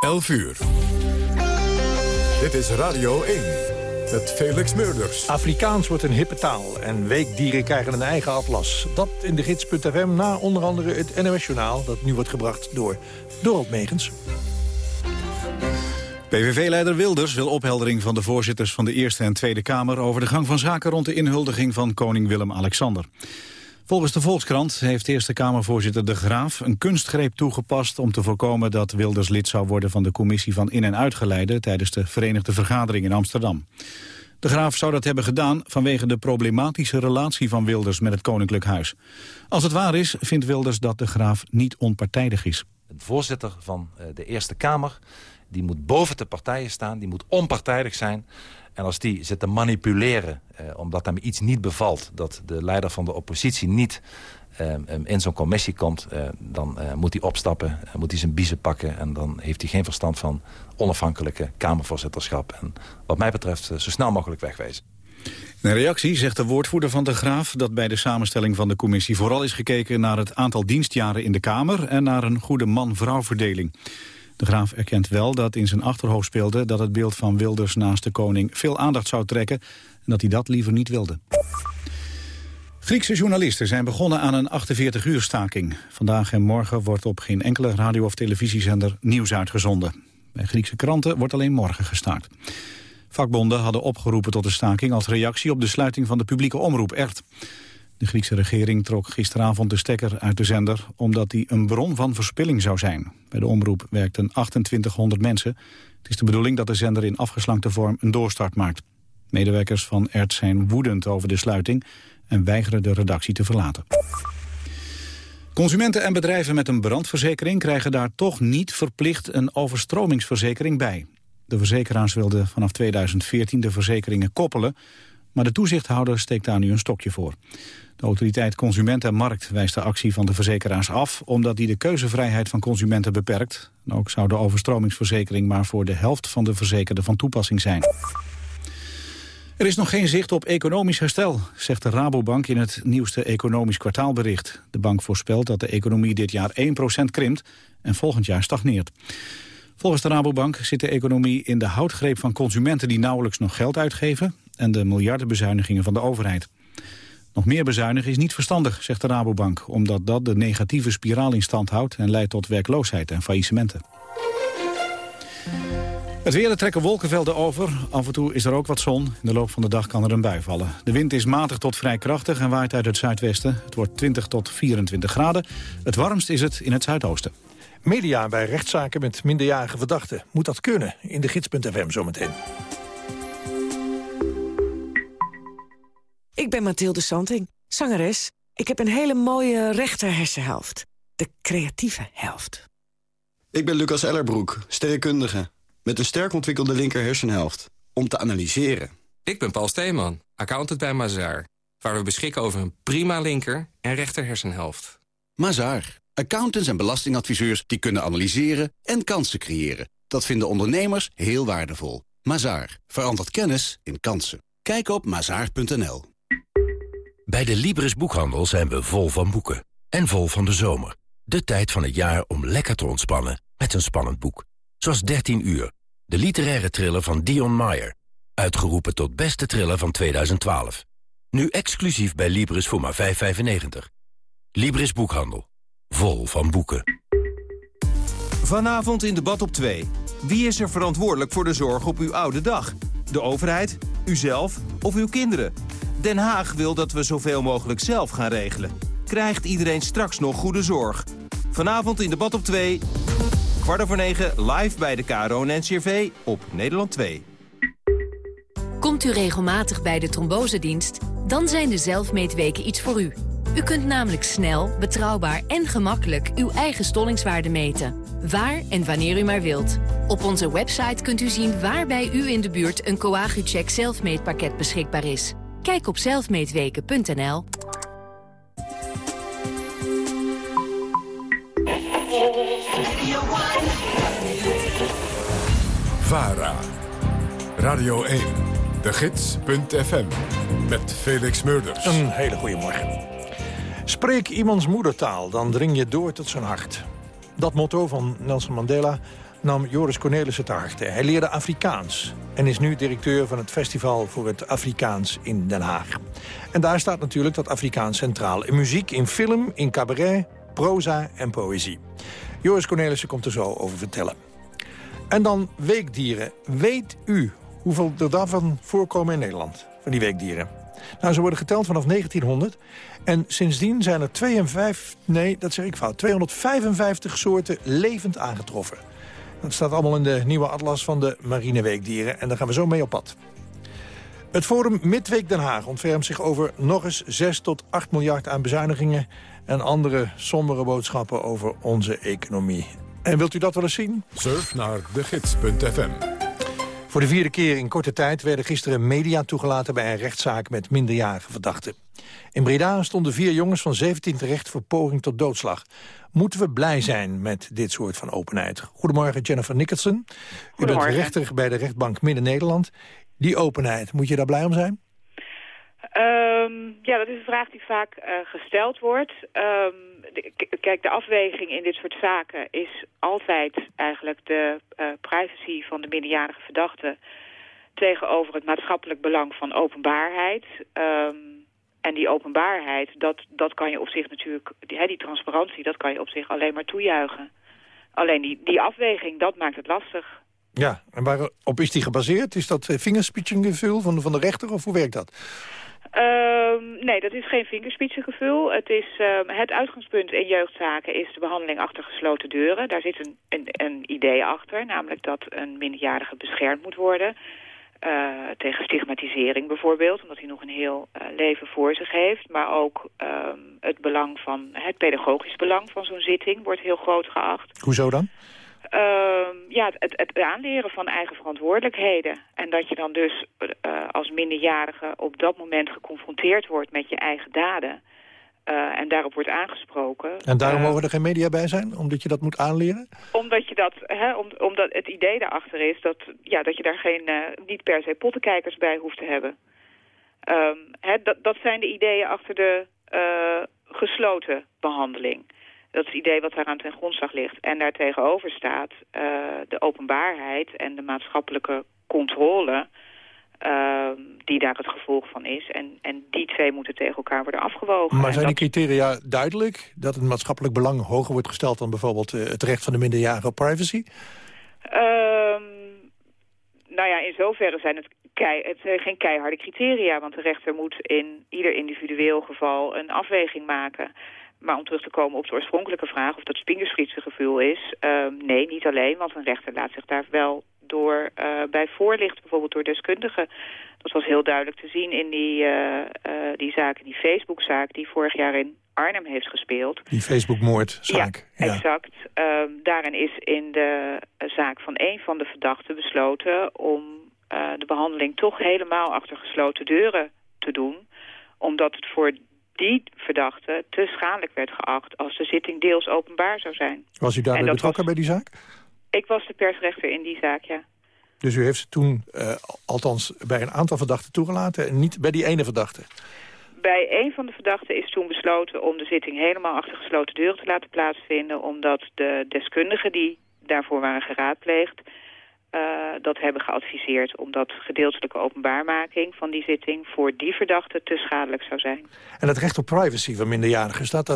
11 uur. Dit is Radio 1 met Felix Meurders. Afrikaans wordt een hippe taal en weekdieren krijgen een eigen atlas. Dat in de gids.fm na onder andere het NOS Journaal... dat nu wordt gebracht door Dorot Megens. PVV-leider Wilders wil opheldering van de voorzitters van de Eerste en Tweede Kamer... over de gang van zaken rond de inhuldiging van koning Willem-Alexander. Volgens de Volkskrant heeft Eerste Kamervoorzitter De Graaf een kunstgreep toegepast om te voorkomen dat Wilders lid zou worden van de commissie van in- en uitgeleide tijdens de Verenigde Vergadering in Amsterdam. De Graaf zou dat hebben gedaan vanwege de problematische relatie van Wilders met het Koninklijk Huis. Als het waar is, vindt Wilders dat De Graaf niet onpartijdig is. De voorzitter van eh, de Eerste Kamer die moet boven de partijen staan, die moet onpartijdig zijn. En als die zit te manipuleren, eh, omdat hem iets niet bevalt... dat de leider van de oppositie niet eh, in zo'n commissie komt... Eh, dan eh, moet hij opstappen, eh, moet hij zijn biezen pakken... en dan heeft hij geen verstand van onafhankelijke Kamervoorzitterschap. En wat mij betreft eh, zo snel mogelijk wegwezen. In reactie zegt de woordvoerder van de Graaf dat bij de samenstelling van de commissie vooral is gekeken naar het aantal dienstjaren in de Kamer en naar een goede man-vrouw verdeling. De graaf erkent wel dat in zijn achterhoofd speelde dat het beeld van Wilders naast de koning veel aandacht zou trekken en dat hij dat liever niet wilde. Griekse journalisten zijn begonnen aan een 48-uur staking. Vandaag en morgen wordt op geen enkele radio- of televisiezender nieuws uitgezonden. Bij Griekse kranten wordt alleen morgen gestaakt. Vakbonden hadden opgeroepen tot de staking als reactie op de sluiting van de publieke omroep ERT. De Griekse regering trok gisteravond de stekker uit de zender... omdat die een bron van verspilling zou zijn. Bij de omroep werkten 2800 mensen. Het is de bedoeling dat de zender in afgeslankte vorm een doorstart maakt. Medewerkers van ERT zijn woedend over de sluiting... en weigeren de redactie te verlaten. Consumenten en bedrijven met een brandverzekering... krijgen daar toch niet verplicht een overstromingsverzekering bij. De verzekeraars wilden vanaf 2014 de verzekeringen koppelen... maar de toezichthouder steekt daar nu een stokje voor. De autoriteit Consument en Markt wijst de actie van de verzekeraars af... omdat die de keuzevrijheid van consumenten beperkt. Ook zou de overstromingsverzekering maar voor de helft van de verzekerden van toepassing zijn. Er is nog geen zicht op economisch herstel, zegt de Rabobank in het nieuwste economisch kwartaalbericht. De bank voorspelt dat de economie dit jaar 1% krimpt en volgend jaar stagneert. Volgens de Rabobank zit de economie in de houtgreep van consumenten die nauwelijks nog geld uitgeven en de miljardenbezuinigingen van de overheid. Nog meer bezuinigen is niet verstandig, zegt de Rabobank... omdat dat de negatieve spiraal in stand houdt... en leidt tot werkloosheid en faillissementen. Het weer, er trekken wolkenvelden over. Af en toe is er ook wat zon. In de loop van de dag kan er een bui vallen. De wind is matig tot vrij krachtig en waait uit het zuidwesten. Het wordt 20 tot 24 graden. Het warmst is het in het zuidoosten. Media bij rechtszaken met minderjarige verdachten. Moet dat kunnen? In de gids.fm zometeen. Ik ben Mathilde Santing, zangeres. Ik heb een hele mooie rechter hersenhelft. De creatieve helft. Ik ben Lucas Ellerbroek, sterrenkundige. Met een sterk ontwikkelde linker hersenhelft. Om te analyseren. Ik ben Paul Steeman, accountant bij Mazaar. Waar we beschikken over een prima linker en rechter hersenhelft. Mazaar. Accountants en belastingadviseurs die kunnen analyseren en kansen creëren. Dat vinden ondernemers heel waardevol. Mazaar. Verandert kennis in kansen. Kijk op mazaar.nl. Bij de Libris Boekhandel zijn we vol van boeken. En vol van de zomer. De tijd van het jaar om lekker te ontspannen met een spannend boek. Zoals 13 uur. De literaire thriller van Dion Meyer. Uitgeroepen tot beste thriller van 2012. Nu exclusief bij Libris voor maar 5,95. Libris Boekhandel. Vol van boeken. Vanavond in debat op 2. Wie is er verantwoordelijk voor de zorg op uw oude dag? De overheid, uzelf of uw kinderen? Den Haag wil dat we zoveel mogelijk zelf gaan regelen. Krijgt iedereen straks nog goede zorg? Vanavond in debat op 2. Kwart over 9 live bij de KRO en NCRV op Nederland 2. Komt u regelmatig bij de trombosedienst? Dan zijn de zelfmeetweken iets voor u. U kunt namelijk snel, betrouwbaar en gemakkelijk uw eigen stollingswaarde meten. Waar en wanneer u maar wilt. Op onze website kunt u zien waar bij u in de buurt een Coagucheck zelfmeetpakket beschikbaar is. Kijk op zelfmeetweken.nl. VARA. Radio 1. De Gids.fm. Met Felix Meurders. Een hele goede morgen. Spreek iemands moedertaal, dan dring je door tot zijn hart. Dat motto van Nelson Mandela nam Joris Cornelissen te harte. Hij leerde Afrikaans en is nu directeur van het Festival voor het Afrikaans in Den Haag. En daar staat natuurlijk dat Afrikaans centraal. In muziek, in film, in cabaret, proza en poëzie. Joris Cornelissen komt er zo over vertellen. En dan weekdieren. Weet u hoeveel er daarvan voorkomen in Nederland, van die weekdieren? Nou, ze worden geteld vanaf 1900. En sindsdien zijn er 52, nee, dat zeg ik fout, 255 soorten levend aangetroffen. Dat staat allemaal in de nieuwe atlas van de marineweekdieren. En daar gaan we zo mee op pad. Het Forum Midweek Den Haag ontfermt zich over nog eens 6 tot 8 miljard aan bezuinigingen... en andere sombere boodschappen over onze economie. En wilt u dat wel eens zien? Surf naar degids.fm. Voor de vierde keer in korte tijd werden gisteren media toegelaten... bij een rechtszaak met minderjarige verdachten. In Breda stonden vier jongens van 17 terecht voor poging tot doodslag. Moeten we blij zijn met dit soort van openheid? Goedemorgen, Jennifer Nicholson. U bent rechter bij de rechtbank Midden-Nederland. Die openheid, moet je daar blij om zijn? Um, ja, dat is een vraag die vaak uh, gesteld wordt. De, kijk, de afweging in dit soort zaken is altijd eigenlijk de uh, privacy van de minderjarige verdachte tegenover het maatschappelijk belang van openbaarheid. Um, en die openbaarheid, dat, dat kan je op zich natuurlijk, die, die transparantie, dat kan je op zich alleen maar toejuichen. Alleen die, die afweging, dat maakt het lastig. Ja, en waarop is die gebaseerd? Is dat vingerspitsengevoel van, van de rechter of hoe werkt dat? Um, nee, dat is geen vingerspitsengevoel. Het, is, um, het uitgangspunt in jeugdzaken is de behandeling achter gesloten deuren. Daar zit een, een, een idee achter, namelijk dat een minderjarige beschermd moet worden... Uh, tegen stigmatisering bijvoorbeeld, omdat hij nog een heel uh, leven voor zich heeft. Maar ook um, het belang van, het pedagogisch belang van zo'n zitting wordt heel groot geacht. Hoezo dan? Uh, ja, het, het, aanleren van eigen verantwoordelijkheden. En dat je dan dus uh, als minderjarige op dat moment geconfronteerd wordt met je eigen daden. Uh, en daarop wordt aangesproken. En daarom mogen er geen media bij zijn? Omdat je dat moet aanleren? Omdat, je dat, hè, om, omdat het idee daarachter is dat, ja, dat je daar geen, uh, niet per se pottenkijkers bij hoeft te hebben. Um, hè, dat, dat zijn de ideeën achter de gesloten behandeling. Dat is het idee wat daaraan ten grondslag ligt. En daar tegenover staat uh, de openbaarheid en de maatschappelijke controle... Uh, die daar het gevolg van is. En, en die twee moeten tegen elkaar worden afgewogen. Maar zijn die criteria duidelijk? Dat het maatschappelijk belang hoger wordt gesteld... dan bijvoorbeeld uh, het recht van de minderjarige op privacy? Um, nou ja, in zoverre zijn het, kei, het zijn geen keiharde criteria. Want de rechter moet in ieder individueel geval een afweging maken... Maar om terug te komen op de oorspronkelijke vraag of dat spingerschietse gevoel is... Uh, nee, niet alleen, want een rechter laat zich daar wel door uh, bij voorlichten, bijvoorbeeld door deskundigen. Dat was heel duidelijk te zien in die, uh, die zaak, die Facebook-zaak die vorig jaar in Arnhem heeft gespeeld. Die Facebook-moordzaak. Ja, ja, exact. Um, daarin is in de zaak van een van de verdachten besloten om de behandeling toch helemaal achter gesloten deuren te doen. Omdat het voor die verdachte te schadelijk werd geacht als de zitting deels openbaar zou zijn. Was u daarbij betrokken was... bij die zaak? Ik was de persrechter in die zaak, ja. Dus u heeft ze toen, uh, althans bij een aantal verdachten toegelaten... en niet bij die ene verdachte? Bij een van de verdachten is toen besloten om de zitting helemaal achter gesloten deuren te laten plaatsvinden... omdat de deskundigen die daarvoor waren geraadpleegd... Uh, dat hebben geadviseerd omdat gedeeltelijke openbaarmaking van die zitting voor die verdachte te schadelijk zou zijn. En het recht op privacy van minderjarigen, is dat,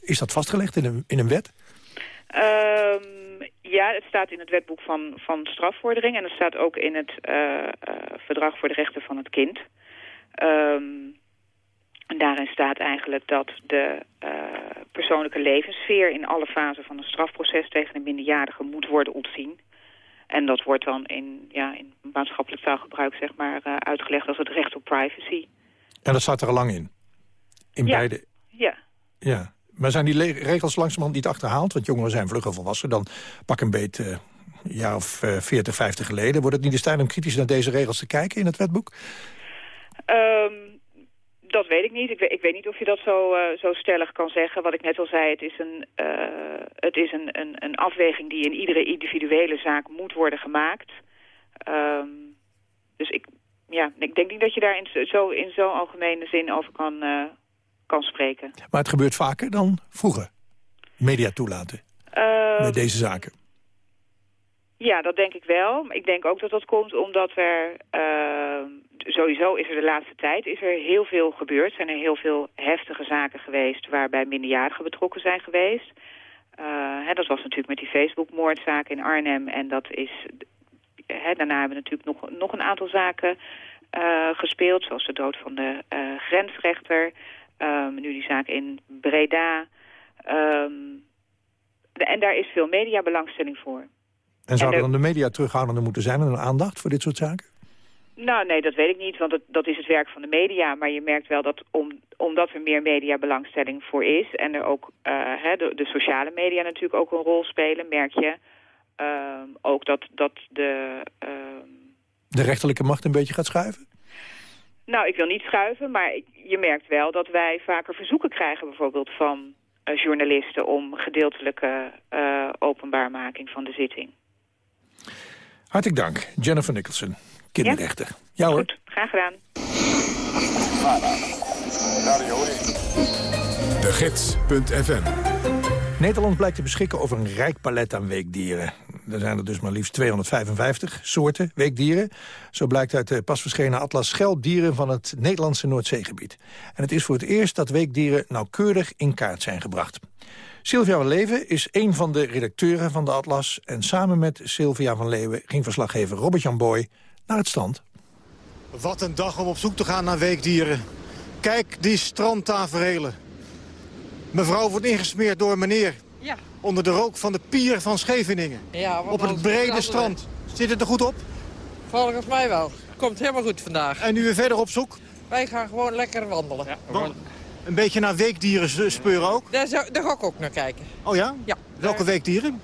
is dat vastgelegd in een, in een wet? Um, ja, het staat in het wetboek van, van strafvordering en het staat ook in het uh, uh, verdrag voor de rechten van het kind. Um, en daarin staat eigenlijk dat de persoonlijke levenssfeer in alle fasen van een strafproces tegen een minderjarige moet worden ontzien. En dat wordt dan in, ja, in maatschappelijk taalgebruik zeg maar, uh, uitgelegd als het recht op privacy. En dat staat er al lang in? In ja. beide? Ja. Ja. Maar zijn die regels langzamerhand niet achterhaald? Want jongeren zijn vlugger volwassen. Dan pak een beet uh, een jaar of uh, 40, 50 geleden. Wordt het niet de tijd om kritisch naar deze regels te kijken in het wetboek? Um, dat weet ik niet. Ik weet, ik weet niet of je dat zo, uh, zo stellig kan zeggen. Wat ik net al zei, het is, een, uh, het is een, een, een afweging die in iedere individuele zaak moet worden gemaakt. Um, dus ik, ja, ik denk niet dat je daar in, zo, in zo'n algemene zin over kan, uh, kan spreken. Maar het gebeurt vaker dan vroeger, media toelaten, um, met deze zaken. Ja, dat denk ik wel. Ik denk ook dat dat komt omdat er... Uh, sowieso is er de laatste tijd is er heel veel gebeurd. Zijn er heel veel heftige zaken geweest... waarbij minderjarigen betrokken zijn geweest. Uh, hè, dat was natuurlijk met die Facebook-moordzaak in Arnhem. En dat is... Hè, daarna hebben we natuurlijk nog, nog een aantal zaken uh, gespeeld. Zoals de dood van de grensrechter. Um, nu die zaak in Breda... Um, en daar is veel mediabelangstelling voor. En zouden dan de media terughoudender moeten zijn en een aandacht voor dit soort zaken? Nou, nee, dat weet ik niet, want dat, dat is het werk van de media. Maar je merkt wel dat om, omdat er meer mediabelangstelling voor is... en er ook uh, hè, de, de, sociale media natuurlijk ook een rol spelen... merk je uh, ook dat, dat de... Uh, de rechterlijke macht een beetje gaat schuiven? Nou, ik wil niet schuiven, maar je merkt wel dat wij vaker verzoeken krijgen... bijvoorbeeld van uh, journalisten om gedeeltelijke uh, openbaarmaking van de zitting. Hartelijk dank, Jennifer Nicholson, kinderrechter. Ja, ja hoor. Goed, graag gedaan. De Gids.fm Nederland blijkt te beschikken over een rijk palet aan weekdieren. Er zijn er dus maar liefst 255 soorten weekdieren. Zo blijkt uit de pas verschenen atlas Schelpdieren van het Nederlandse Noordzeegebied. En het is voor het eerst dat weekdieren nauwkeurig in kaart zijn gebracht. Sylvia van Leeuwen is een van de redacteuren van de atlas... en samen met Sylvia van Leeuwen ging verslaggever Robert-Jan Boy naar het strand. Wat een dag om op zoek te gaan naar weekdieren. Kijk die strandtaferelen. Mevrouw wordt ingesmeerd door meneer. Ja. Onder de rook van de pier van Scheveningen. Ja, op het brede strand. Zit het er goed op? Volgens mij wel. Komt helemaal goed vandaag. En nu weer verder op zoek? Wij gaan gewoon lekker wandelen. Ja, gewoon... Een beetje naar weekdieren speuren ook? Daar, zou, daar ga ik ook naar kijken. Oh ja? Ja. Welke weekdieren?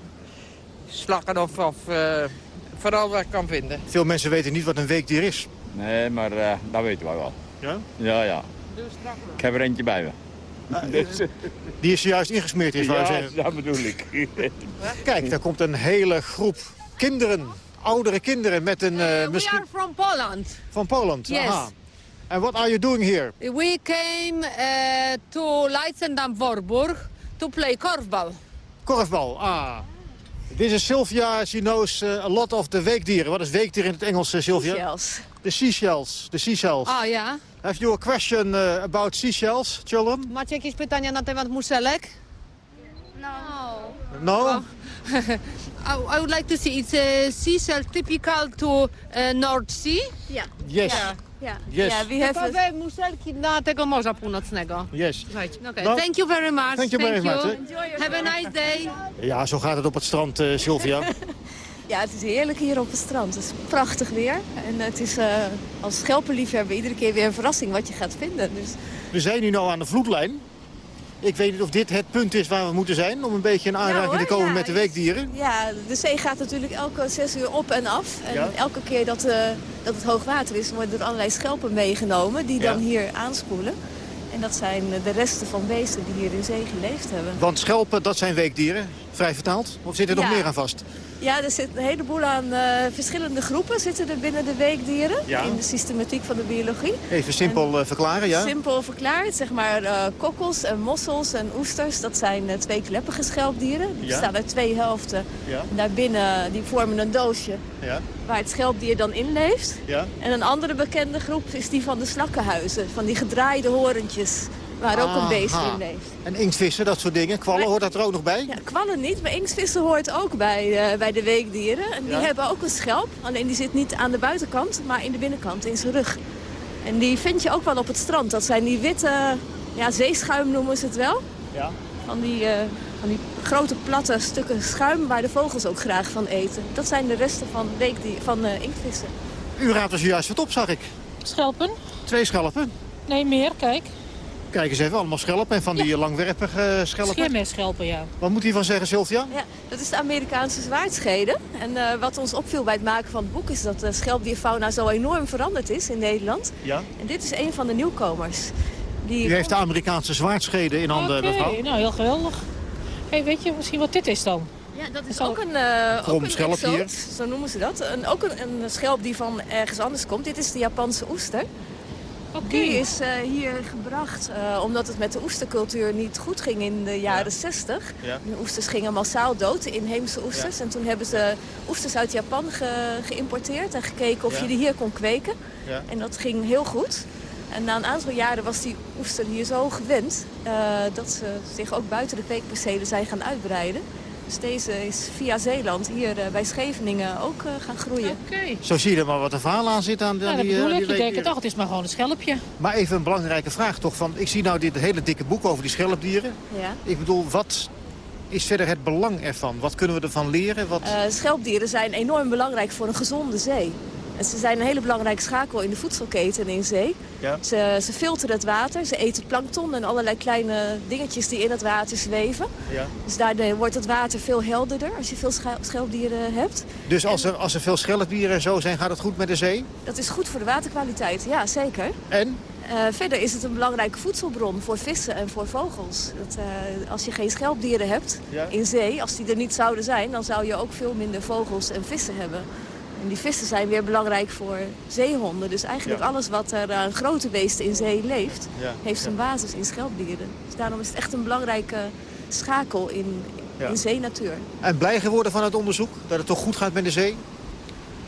Slakken of, of uh, vooral wat ik kan vinden. Veel mensen weten niet wat een weekdier is. Nee, maar uh, dat weten wij wel. Ja? Ja, ja. Ik heb er eentje bij me. Uh, die is zojuist ingesmeerd is, ja, zeggen. dat bedoel ik. Kijk, daar komt een hele groep kinderen, oudere kinderen met een... Uh, we are from Poland. Van Poland, yes. aha. And what are you doing here? We came uh, to Leidschendam Voorburg to play korfbal. Korfbal, ah. This is Sylvia. She knows uh, a lot of the weekdieren. Wat is weekdier in het Engels, uh, Sylvia? Seashells. The seashells. The seashells. Ah, ja. Have you a question uh, about seashells, children? Macie jakieś pytania na temat muszelek? No. No? Well, I, I would like to see. It's a seashell typical to uh, North Sea? Yeah. Yes. Yeah. Yeah. Yes. Yeah, we have Typowe muszelki na tego Morza Północnego. Yes. Right. Okay. No. Thank you very much. Thank you very much. Have a nice day. Ja, zo gaat het op het strand, uh, Sylvia. Ja, het is heerlijk hier op het strand. Het is prachtig weer. En het is uh, als schelpenliefhebber iedere keer weer een verrassing wat je gaat vinden. Dus... We zijn nu nou aan de vloedlijn. Ik weet niet of dit het punt is waar we moeten zijn... om een beetje in aanraking te komen ja, met de weekdieren. Ja, de zee gaat natuurlijk elke zes uur op en af. En ja. elke keer dat, uh, dat het hoog water is... worden er allerlei schelpen meegenomen die dan hier aanspoelen. En dat zijn de resten van beesten die hier in zee geleefd hebben. Want schelpen, dat zijn weekdieren, vrij vertaald? Of zit er nog meer aan vast? Ja, er zit een heleboel aan uh, verschillende groepen zitten er binnen de weekdieren. Ja. In de systematiek van de biologie. Even simpel uh, verklaren, ja? Simpel verklaard, zeg maar uh, kokkels en mossels en oesters. Dat zijn tweekleppige schelpdieren. Die ja. bestaan uit twee helften. Ja. En daarbinnen die vormen een doosje ja. waar het schelpdier dan in leeft. Ja. En een andere bekende groep is die van de slakkenhuizen. Van die gedraaide horentjes. Waar ook een beest in leeft. En inktvissen, dat soort dingen. Kwallen, hoort dat er ook nog bij? Ja, kwallen niet, maar inktvissen hoort ook bij, uh, bij de weekdieren. En die ja. hebben ook een schelp. Alleen die zit niet aan de buitenkant, maar in de binnenkant, in zijn rug. En die vind je ook wel op het strand. Dat zijn die witte, ja, zeeschuim noemen ze het wel. Ja. Van die, uh, van die grote platte stukken schuim waar de vogels ook graag van eten. Dat zijn de resten van, weekdier, van uh, inktvissen. U raadt dus juist wat op, zag ik. Schelpen? Twee schelpen? Nee, meer, kijk. Kijk eens even, allemaal schelpen en van die ja. langwerpige schelpen. Scheermesschelpen, ja. Wat moet hij van zeggen, Sylvia? Ja, dat is de Amerikaanse zwaardschede. En uh, wat ons opviel bij het maken van het boek is dat de schelpdierfauna zo enorm veranderd is in Nederland. Ja. En dit is een van de nieuwkomers. Die U heeft de Amerikaanse zwaardschede in handen, okay, mevrouw. nou heel geweldig. Hey, weet je misschien wat dit is dan? Ja, dat is ook een, uh, ook een schelp exoot, hier. zo noemen ze dat. Een, ook een, een schelp die van ergens anders komt. Dit is de Japanse oester. Die is eh, hier gebracht eh, omdat het met de oestercultuur niet goed ging in de jaren 60. Ja. De oesters gingen massaal dood, de inheemse oesters. En toen hebben ze oesters uit Japan ge- geïmporteerd en gekeken of je die hier kon kweken. Ja. En dat ging heel goed. En na een aantal jaren was die oester hier zo gewend... eh, dat ze zich ook buiten de kweekpercelen zijn gaan uitbreiden. Dus deze is via Zeeland hier eh, bij Scheveningen ook eh, gaan groeien. Zo zie je er maar wat een verhaal aan zit aan, aan Ja, dat die, bedoel eh, ik. Je denkt toch, het is maar gewoon een schelpje. Maar even een belangrijke vraag toch. Van, ik zie nou dit hele dikke boek over die schelpdieren. Ja. Ik bedoel, wat is verder het belang ervan? Wat kunnen we ervan leren? Wat... Eh, schelpdieren zijn enorm belangrijk voor een gezonde zee. En ze zijn een hele belangrijke schakel in de voedselketen in zee. Ja. Ze, ze filteren het water, ze eten plankton en allerlei kleine dingetjes die in het water zweven. Ja. Dus daardoor wordt het water veel helderder als je veel schelpdieren hebt. Dus als er, als er veel schelpdieren en zo zijn, gaat het goed met de zee? Dat is goed voor de waterkwaliteit, ja zeker. En? Eh, verder is het een belangrijke voedselbron voor vissen en voor vogels. Dat, eh, als je geen schelpdieren hebt Ja. in zee, als die er niet zouden zijn... dan zou je ook veel minder vogels en vissen hebben. En die vissen zijn weer belangrijk voor zeehonden. Dus eigenlijk Ja. alles wat er aan grote beesten in zee leeft... Ja. heeft zijn basis in schelpdieren. Dus daarom is het echt een belangrijke schakel in, Ja. in zeenatuur. En blij geworden van het onderzoek? Dat het toch goed gaat met de zee?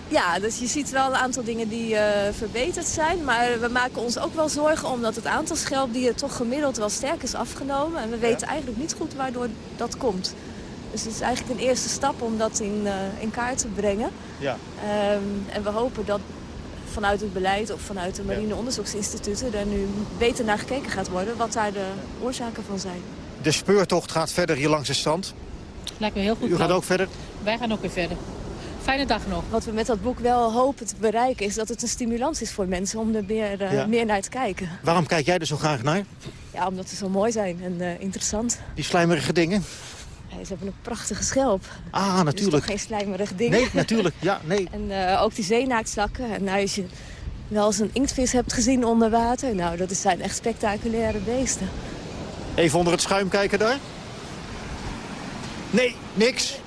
Ja, dus je ziet wel een aantal dingen die eh, verbeterd zijn. Maar we maken ons ook wel zorgen omdat het aantal schelpdieren toch gemiddeld wel sterk is afgenomen. En we weten eigenlijk niet goed waardoor dat komt. Dus het is eigenlijk een eerste stap om dat in, eh, in kaart te brengen. Ja. Ehm, en we hopen dat vanuit het beleid of vanuit de marine onderzoeksinstituten... er nu beter naar gekeken gaat worden wat daar de oorzaken van zijn. De speurtocht gaat verder hier langs de strand. Lijkt me heel goed U gaat ook verder? Wij gaan ook weer verder. Fijne dag nog. Wat we met dat boek wel hopen te bereiken is dat het een stimulans is voor mensen om er meer, eh, Ja. meer naar te kijken. Waarom kijk jij er zo graag naar? Ja, omdat ze zo mooi zijn en eh, interessant. Die slijmerige dingen? Ze hebben een prachtige schelp. Ah, Dus natuurlijk. toch geen slijmerige dingen. Nee, natuurlijk. Ja, nee. En eh, ook die zeenaaktslakken. En nou, als je wel eens een inktvis hebt gezien onder water... nou, dat zijn echt spectaculaire beesten. Even onder het schuim kijken daar. Nee, niks.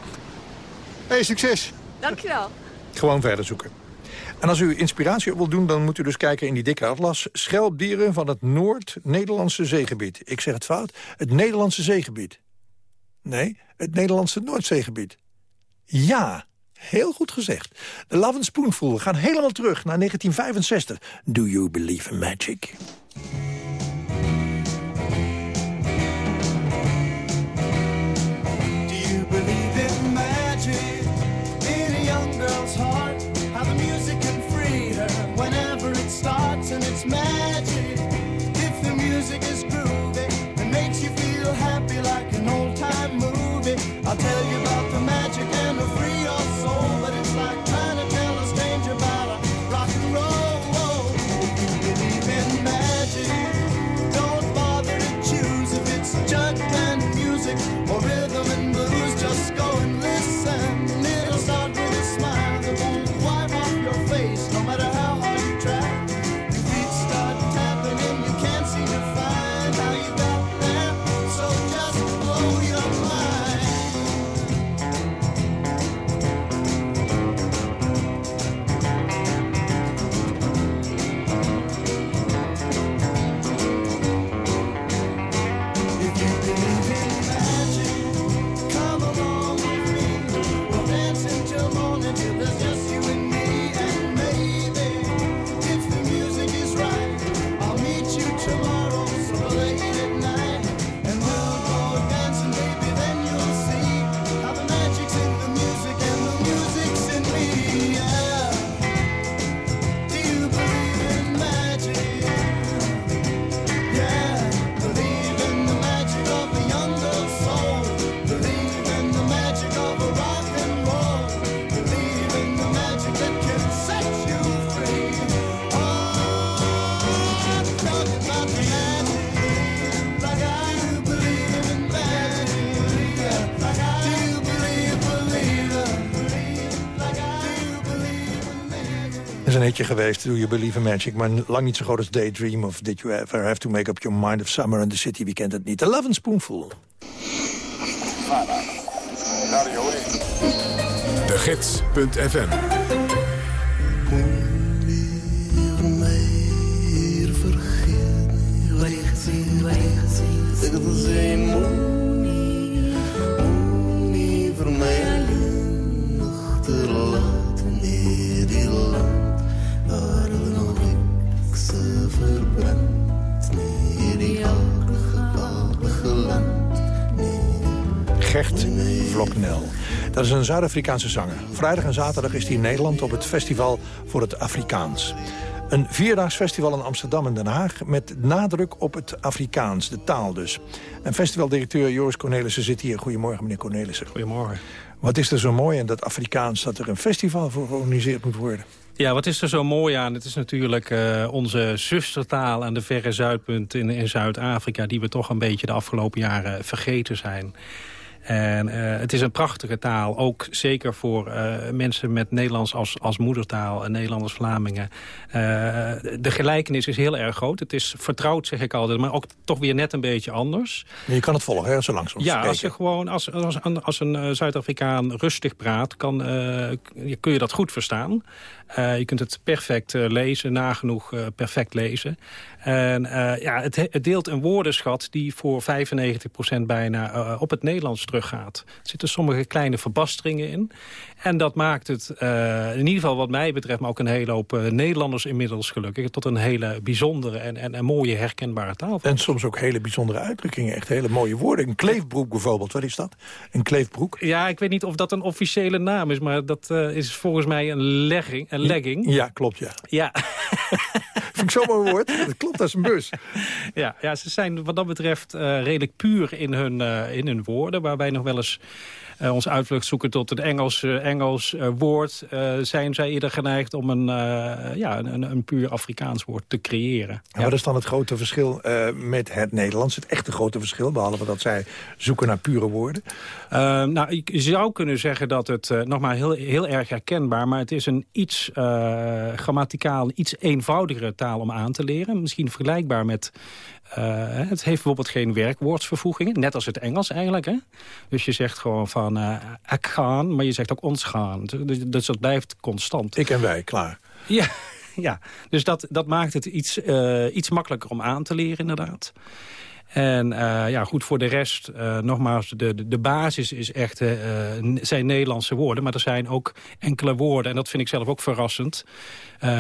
Hey, succes. Dankjewel. Gewoon verder zoeken. En als u inspiratie op wilt doen, dan moet u dus kijken in die dikke atlas. Schelpdieren van het Noord-Nederlandse zeegebied. Ik zeg het fout. Het Nederlandse zeegebied. Nee, het Nederlandse Noordzeegebied. Ja, heel goed gezegd. De Love and Spoonful we gaan helemaal terug naar 1965. Do you believe in magic? Christmas. geweest, Do You Believe in Magic... maar lang niet zo groot als Daydream of Did You Ever Have to Make Up Your Mind of Summer and the City. Wie kent het niet? The Love and Spoonful. De Gids.fm Vergeet wat ik gezien, wat ik gezien. Ik Gert Vloknel. Dat is een Zuid-Afrikaanse zanger. Vrijdag en zaterdag is hij in Nederland op het Festival voor het Afrikaans. Een vierdaags festival in Amsterdam en Den Haag... met nadruk op het Afrikaans, de taal dus. En festivaldirecteur Joris Cornelissen zit hier. Goedemorgen, meneer Cornelissen. Goedemorgen. Wat is er zo mooi in dat Afrikaans... dat er een festival voor georganiseerd moet worden? Ja, wat is er zo mooi aan? Het is natuurlijk uh, onze zustertaal aan de verre zuidpunt in, in Zuid-Afrika... die we toch een beetje de afgelopen jaren vergeten zijn. En uh, het is een prachtige taal, ook zeker voor uh, mensen met Nederlands als, als moedertaal, en Nederlanders, Vlamingen. Uh, de gelijkenis is heel erg groot. Het is vertrouwd, zeg ik altijd, maar ook toch weer net een beetje anders. Je kan het volgen, hè, zo langzaam. Ja, als je gewoon, als, als, als een Zuid-Afrikaan rustig praat, kan, kun je dat goed verstaan. Uh, je kunt het perfect uh, lezen, nagenoeg uh, perfect lezen. En ja, het, het, deelt een woordenschat die voor 95% bijna op het Nederlands teruggaat. Er zitten sommige kleine verbasteringen in. En dat maakt het, in ieder geval wat mij betreft... maar ook een hele hoop Nederlanders inmiddels gelukkig... tot een hele bijzondere en, en, en mooie herkenbare taal. En soms ook hele bijzondere uitdrukkingen. Echt hele mooie woorden. Een kleefbroek bijvoorbeeld, wat is dat? Een kleefbroek? Ja, ik weet niet of dat een officiële naam is... maar dat is volgens mij een legging. Een legging. Ja, klopt, ja. Ja. Vind ik zo'n mooi woord. Dat klopt als een bus. Ja, ja ze zijn wat dat betreft redelijk puur in hun, in hun woorden. Waarbij nog wel eens uh, onze uitvlucht zoeken tot het Engels, Engels woord... zijn zij eerder geneigd om een, ja, een, een, puur Afrikaans woord te creëren. En wat is dan het grote verschil met het Nederlands? Het echte grote verschil, behalve dat zij zoeken naar pure woorden? nou, ik zou kunnen zeggen dat het, nogmaals, heel, heel erg herkenbaar... maar het is een iets grammaticaal, iets eenvoudigere taal om aan te leren. Misschien vergelijkbaar met... Uh, het heeft bijvoorbeeld geen werkwoordsvervoegingen. Net als het Engels eigenlijk. Hè? Dus je zegt gewoon van ik gaan, maar je zegt ook ons gaan. Dus, dus dat blijft constant. Ik en wij, klaar. Ja, ja. dus dat, dat maakt het iets, uh, iets makkelijker om aan te leren inderdaad. En uh, ja, goed, voor de rest, uh, nogmaals, de, de, basis is echt, uh, zijn Nederlandse woorden. Maar er zijn ook enkele woorden, en dat vind ik zelf ook verrassend.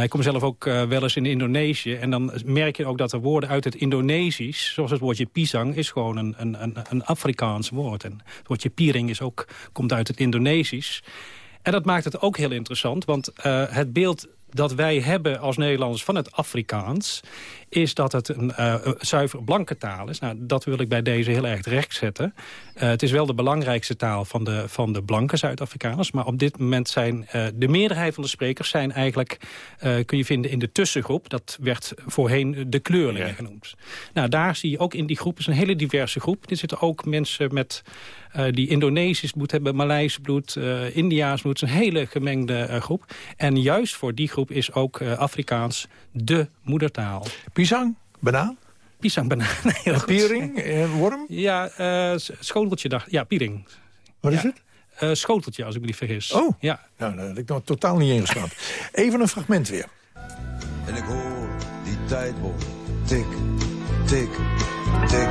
ik kom zelf ook wel eens in Indonesië. En dan merk je ook dat er woorden uit het Indonesisch... zoals het woordje pisang, is gewoon een, een, een Afrikaans woord. En het woordje piring is ook, komt uit het Indonesisch. En dat maakt het ook heel interessant, want het beeld dat wij hebben als Nederlanders van het Afrikaans... is dat het een uh, zuiver blanke taal is. Nou, dat wil ik bij deze heel erg rechtzetten. Uh, het is wel de belangrijkste taal van de, van de blanke Zuid-Afrikaners. Maar op dit moment zijn uh, de meerderheid van de sprekers... zijn eigenlijk, kun je vinden in de tussengroep. Dat werd voorheen de kleurlingen ja. genoemd. Nou, daar zie je ook in die groep, is een hele diverse groep. Er zitten ook mensen met... Uh, die Indonesisch bloed hebben, Maleis bloed, uh, Indiaas bloed. Het is een hele gemengde uh, groep. En juist voor die groep is ook Afrikaans de moedertaal. Pisang, banaan? Pisang, banaan. Nee, piering, worm? Ja, schoteltje, dacht Ja, piering. Wat ja. is het? Uh, schoteltje, als ik me niet vergis. Oh, ja. nou, daar had ik nog totaal niet ingeschat. Even een fragment weer. En ik hoor die tijdbom. Tik, tik, tik,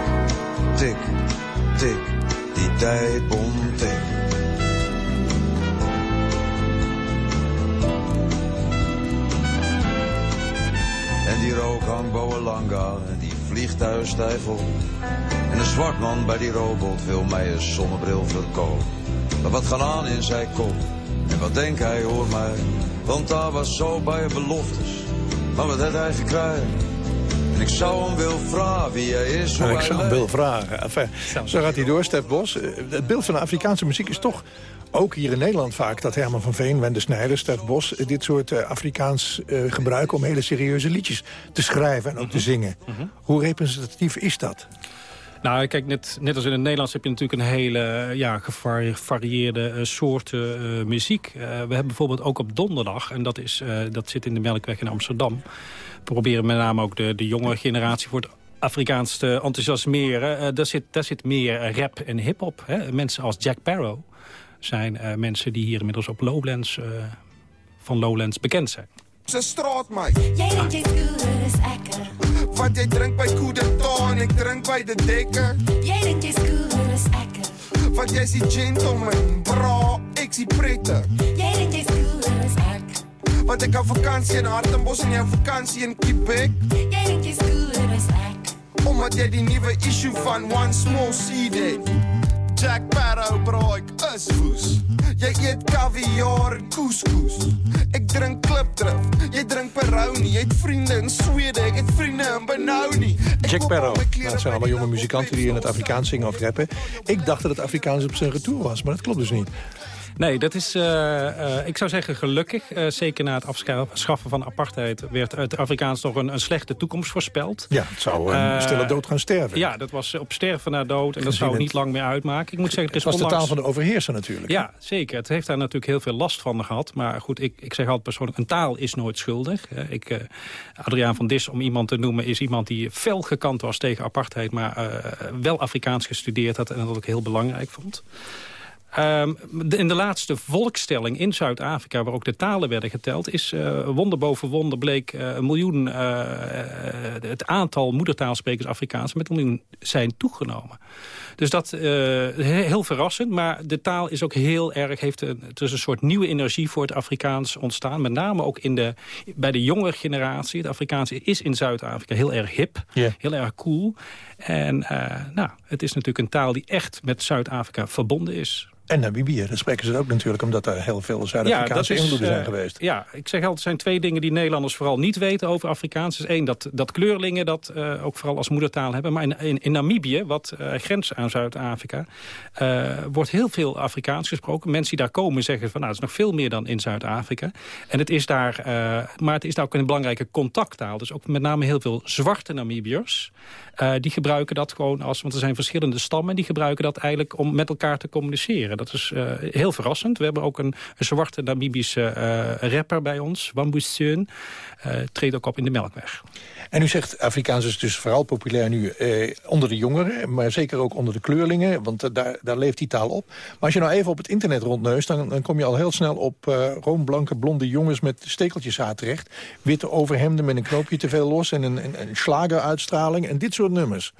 tik, tik. Die tijdbom tik. En die rook hangt Boalanga en die vliegt thuis stijf op. En een zwart man bij die robot wil mij een zonnebril verkopen. Maar wat gaan aan in zijn kop? En wat denkt hij, hoor mij? Want daar was zo bij je beloftes. Maar wat heeft hij gekregen? En ik zou hem willen vragen wie hij is. En ik zou hem willen vragen. Enfin, zo gaat hij door, Stef Bos. Het beeld van de Afrikaanse muziek is toch ook hier in Nederland vaak... dat Herman van Veen, Wende Snijder, Stef Bos... dit soort uh, Afrikaans uh, gebruiken om hele serieuze liedjes te schrijven en ook te zingen. Mm -hmm. Hoe representatief is dat? Nou, kijk, net, net als in het Nederlands heb je natuurlijk een hele ja, gevarieerde uh, soorten uh, muziek. Uh, we hebben bijvoorbeeld ook op donderdag, en dat, is, dat zit in de Melkweg in Amsterdam... proberen met name ook de, de jonge generatie voor het Afrikaans te enthousiasmeren. daar, zit, daar zit meer rap en hiphop. Mensen als Jack Barrow zijn mensen die hier inmiddels op Lowlands, van Lowlands bekend zijn. Ze straat. Jij denkt je is ekker. Wat jy drink by Kudeta en ek drink by die dekker. Jy's cooler as ek. Want jy's die gentleman, die prette. Jy dink jy's cooler as ek. Want ek hou vakansie in Hartenbos en jy hou vakansie in Quebec. Jy dink jy's cooler as ek. Omdat jy die nuwe issue van One Small Seed het. Jack Sparrow braai is woes. Jy eet kaviaar en couscous. Ek drink klipdrif. Jy drink Peroni. Jy het vriende in Swede. Ek het vriende in Benoni. Jack Sparrow. Nou, het zijn allemaal jonge muzikanten die in het Afrikaans zingen of rappen. Ik dacht dat het Afrikaans op zijn retour was, maar dat klopt dus niet. Nee, dat is, eh, eh, ik zou zeggen gelukkig. Eh, zeker na het afschaffen van apartheid werd het Afrikaans nog een, een slechte toekomst voorspeld. Ja, het zou een stille dood gaan sterven. Ja, dat was op sterven naar dood en dat zou niet lang meer uitmaken. Ik moet zeggen, er is het was onlangs... de taal van de overheerser natuurlijk. Ja, zeker. Het heeft daar natuurlijk heel veel last van gehad. Maar goed, ik, ik zeg altijd persoonlijk, een taal is nooit schuldig. Ik, Adriaan van Dis, om iemand te noemen, is iemand die fel gekant was tegen apartheid... maar wel Afrikaans gestudeerd had en dat ook heel belangrijk vond. Um, de, in de laatste volkstelling in Zuid-Afrika, waar ook de talen werden geteld... is uh, wonder boven wonder bleek uh, een miljoen... Uh, het aantal moedertaalsprekers Afrikaans met een miljoen zijn toegenomen. Dus dat heel verrassend, maar de taal is ook heel erg... Heeft een, het is een soort nieuwe energie voor het Afrikaans ontstaan. Met name ook in de, bij de jongere generatie. Het Afrikaans is in Zuid-Afrika heel erg hip, yeah. heel erg cool. En nou, het is natuurlijk een taal die echt met Zuid-Afrika verbonden is. En Namibië, daar spreken ze ook natuurlijk... omdat er heel veel Zuid-Afrikaanse ja, invloeden zijn uh, geweest. Ja, ik zeg altijd, er zijn twee dingen die Nederlanders vooral niet weten over Afrikaans. is één, dat, dat kleurlingen dat uh, ook vooral als moedertaal hebben. Maar in, in, in Namibië, wat uh, grenst aan Zuid-Afrika... wordt heel veel Afrikaans gesproken. Mensen die daar komen zeggen van... nou, het is nog veel meer dan in Zuid-Afrika. En het is daar, maar het is daar ook een belangrijke contacttaal. Dus ook met name heel veel zwarte Namibiërs... die gebruiken dat gewoon als... want er zijn verschillende stammen... die gebruiken dat eigenlijk om met elkaar te communiceren. Dat is uh, heel verrassend. We hebben ook een, een zwarte Namibische uh, rapper bij ons, Wambuseun. Uh, treedt ook op in de Melkweg. En u zegt, Afrikaans is dus vooral populair nu eh, onder de jongeren... maar zeker ook onder de kleurlingen, want daar, daar leeft die taal op. Maar als je nou even op het internet rondneust... dan, dan kom je al heel snel op roomblanke blonde jongens met stekeltjes haar terecht. Witte overhemden met een knoopje te veel los... en een, een, een slageruitstraling en dit soort nummers.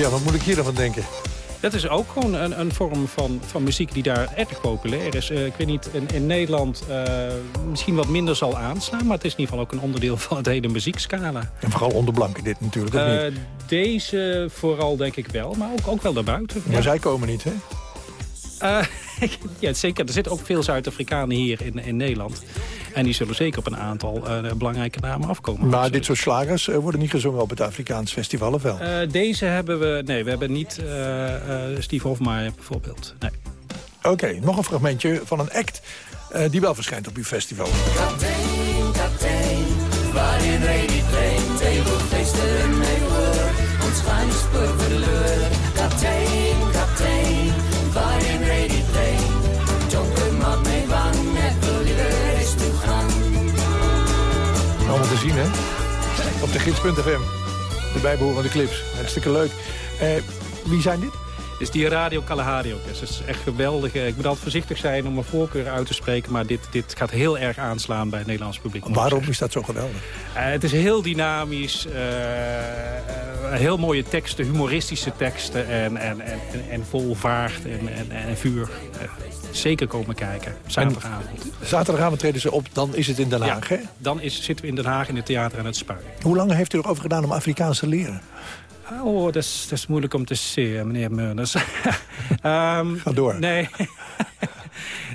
Ja, wat moet ik hier dan van denken? Dat is ook gewoon een, een vorm van, van muziek die daar erg populair is. Uh, ik weet niet, in, in Nederland uh, misschien wat minder zal aanslaan... maar het is in ieder geval ook een onderdeel van het hele muziekscala. En vooral onder blanken dit natuurlijk, uh, niet? Deze vooral denk ik wel, maar ook, ook wel daarbuiten. Maar ja. zij komen niet, hè? ja, zeker. Er zitten ook veel Zuid-Afrikanen hier in, in Nederland. En die zullen zeker op een aantal uh, belangrijke namen afkomen. Maar absoluut. dit soort slagers uh, worden niet gezongen op het Afrikaans festival, of wel? Uh, deze hebben we... Nee, we hebben niet Steve Hofmaier bijvoorbeeld. Nee. Oké, okay, nog een fragmentje van een act die wel verschijnt op uw festival. Kaptein, kaptein, waarin zien, hè? Op de gids.fm. De bijbehorende clips. Hartstikke leuk. Uh, wie zijn dit? Dit is die Radio Kalahari. Het is echt geweldig. Ik moet altijd voorzichtig zijn om mijn voorkeur uit te spreken... maar dit, dit gaat heel erg aanslaan bij het Nederlands publiek. Waarom is dat zo geweldig? Uh, het is heel dynamisch. Uh, heel mooie teksten, humoristische teksten... en, en, en, en vol vaart en, en, en vuur. Zeker komen kijken, zaterdagavond. En zaterdagavond treden ze op, dan is het in Den Haag, ja, hè? dan is, zitten we in Den Haag in het theater aan het Spui. Hoe lang heeft u erover gedaan om Afrikaans te leren? Oh, dat is, dat is moeilijk om te zien, meneer Meurners. um, Ga door. Nee.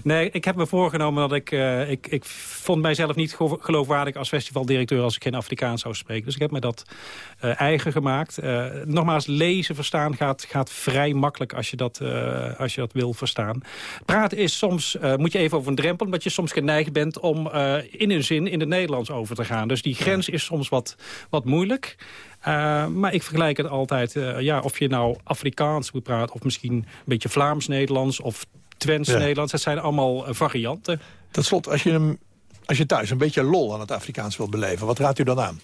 nee, ik heb me voorgenomen dat ik... Uh, ik, ik vond mijzelf niet geloofwaardig als festivaldirecteur... als ik geen Afrikaans zou spreken. Dus ik heb me dat uh, eigen gemaakt. Uh, nogmaals, lezen, verstaan gaat, gaat vrij makkelijk... als je dat, als je dat wil verstaan. Praten is soms... moet je even over een drempel... omdat je soms geneigd bent om in een zin in het Nederlands over te gaan. Dus die grens is soms wat, wat moeilijk... Uh, maar ik vergelijk het altijd, uh, ja, of je nou Afrikaans moet praten... of misschien een beetje Vlaams-Nederlands of Twents-Nederlands. Ja. Dat zijn allemaal uh, varianten. Tot slot, als je, hem, als je thuis een beetje lol aan het Afrikaans wilt beleven... wat raadt u dan aan?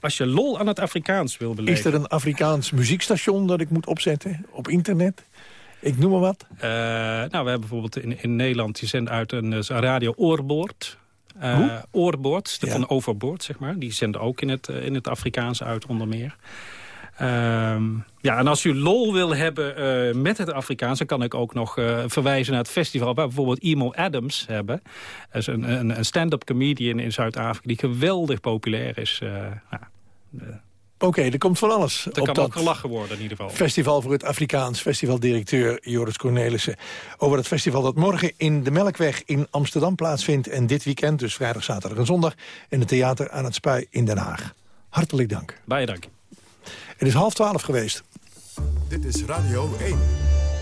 als je lol aan het Afrikaans wil beleven... Is er een Afrikaans muziekstation dat ik moet opzetten op internet? Ik noem maar wat. Uh, nou, we hebben bijvoorbeeld in, in Nederland... die zenden uit een, een radio Oorboord. Uh? Oorboord, Ja. van Overboord, zeg maar. Die zenden ook in het, eh, in het Afrikaans uit, onder meer. Ehm, ja, en als u lol wil hebben eh, met het Afrikaans... dan kan ik ook nog eh, verwijzen naar het festival... waar we bijvoorbeeld Emo Adams hebben. Dat is een, een, een stand-up comedian in Zuid-Afrika... die geweldig populair is. eh, nou, Oké, er komt van alles er op kan dat ook gelachen worden in ieder geval. Festival voor het Afrikaans. Festivaldirecteur Joris Cornelissen. Over het festival dat morgen in de Melkweg in Amsterdam plaatsvindt. En dit weekend, dus vrijdag, zaterdag en zondag... in het theater aan het Spui in Den Haag. Hartelijk dank. Bij dank. Het is half twaalf geweest. Dit is Radio 1.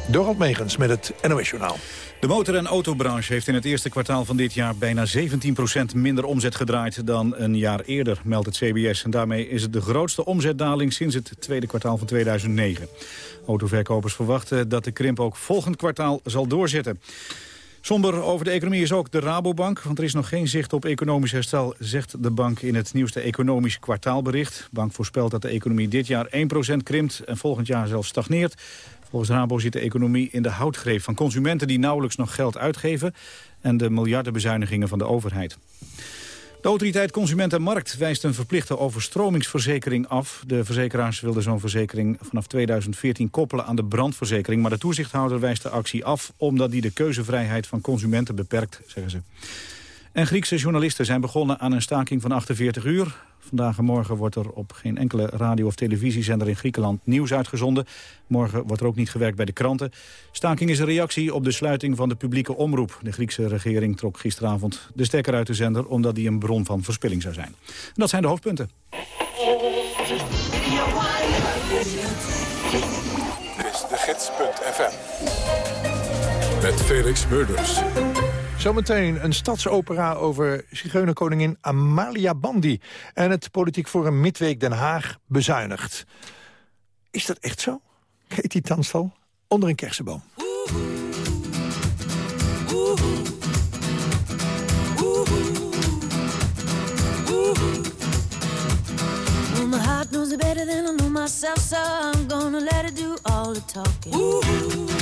Dorald Megens met het NOS-journaal. De motor- en autobranche heeft in het eerste kwartaal van dit jaar bijna 17% minder omzet gedraaid dan een jaar eerder, meldt het CBS. En daarmee is het de grootste omzetdaling sinds het tweede kwartaal van 2009. Autoverkopers verwachten dat de krimp ook volgend kwartaal zal doorzetten. Somber over de economie is ook de Rabobank, want er is nog geen zicht op economisch herstel, zegt de bank in het nieuwste economisch kwartaalbericht. De bank voorspelt dat de economie dit jaar 1% krimpt en volgend jaar zelfs stagneert. Volgens Rabo zit de economie in de houtgreep van consumenten die nauwelijks nog geld uitgeven en de miljardenbezuinigingen van de overheid. De autoriteit Consument en Markt wijst een verplichte overstromingsverzekering af. De verzekeraars wilden zo'n verzekering vanaf 2014 koppelen aan de brandverzekering. Maar de toezichthouder wijst de actie af omdat die de keuzevrijheid van consumenten beperkt, zeggen ze. En Griekse journalisten zijn begonnen aan een staking van 48 uur. Vandaag en morgen wordt er op geen enkele radio- of televisiezender in Griekenland nieuws uitgezonden. Morgen wordt er ook niet gewerkt bij de kranten. Staking is een reactie op de sluiting van de publieke omroep. De Griekse regering trok gisteravond de stekker uit de zender... omdat die een bron van verspilling zou zijn. Dat zijn de hoofdpunten. Dit is de gids.fm. Met Felix Murders. Zometeen een stadsopera over zigeunerkoningin Amalia Bandi... en het Politiek Forum Midweek Den Haag bezuinigt. Is dat echt zo? Katie Tanstal, onder een kersenboom. Well, my heart knows it better than I know myself, so I'm gonna let it do all the talking.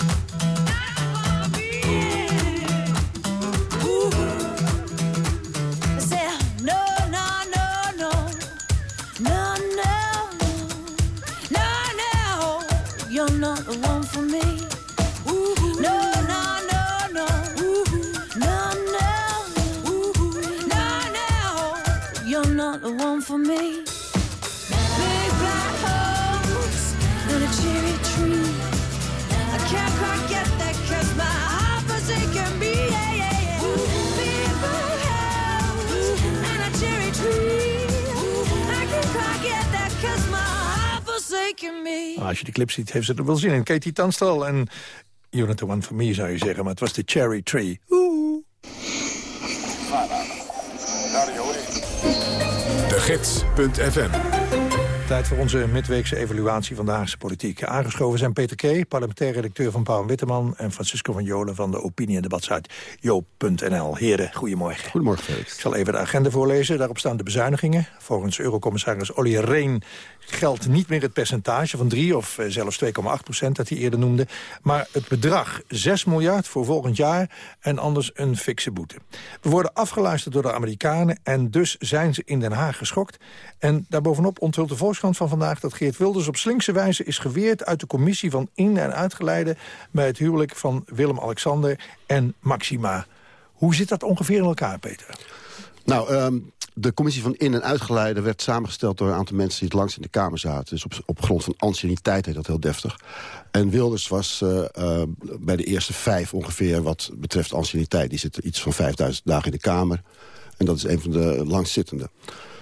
me. Big black holes and a cherry tree. I can't quite get that cause my heart was aching me. Yeah, yeah, yeah. Big black holes and a cherry tree. I can't quite get that cause my heart was aching me. Ah, als je de clip ziet, heeft ze er wel zin in. Katie Tanstal en Jonathan One for Me zou je zeggen, maar het was de Cherry Tree. Gids.fm Tijd voor onze midweekse evaluatie van de Haagse politiek. Aangeschoven zijn Peter K., parlementair redacteur van Pauw en Witteman... en Francisco van Jolen van de opinie- en debatsite joop.nl. Heren, goedemorgen. Goedemorgen, Felix. Ik zal even de agenda voorlezen. Daarop staan de bezuinigingen. Volgens eurocommissaris Olly Reen geldt niet meer het percentage van 3 of eh, zelfs 2,8 procent dat hij eerder noemde. Maar het bedrag 6 miljard voor volgend jaar en anders een fikse boete. We worden afgeluisterd door de Amerikanen en dus zijn ze in Den Haag geschokt. En daarbovenop onthult de Volkskrant van vandaag dat Geert Wilders op slinkse wijze is geweerd uit de commissie van in- en uitgeleide bij het huwelijk van Willem-Alexander en Maxima. Hoe zit dat ongeveer in elkaar, Peter? Nou, ehm, de commissie van in- en uitgeleide werd samengesteld door een aantal mensen die het langst in de Kamer zaten. Dus op, op grond van anciëniteit heet dat heel deftig. En Wilders was eh, eh, bij de eerste vijf ongeveer wat betreft anciëniteit. Die zit iets van 5000 dagen in de Kamer. En dat is een van de langstzittende.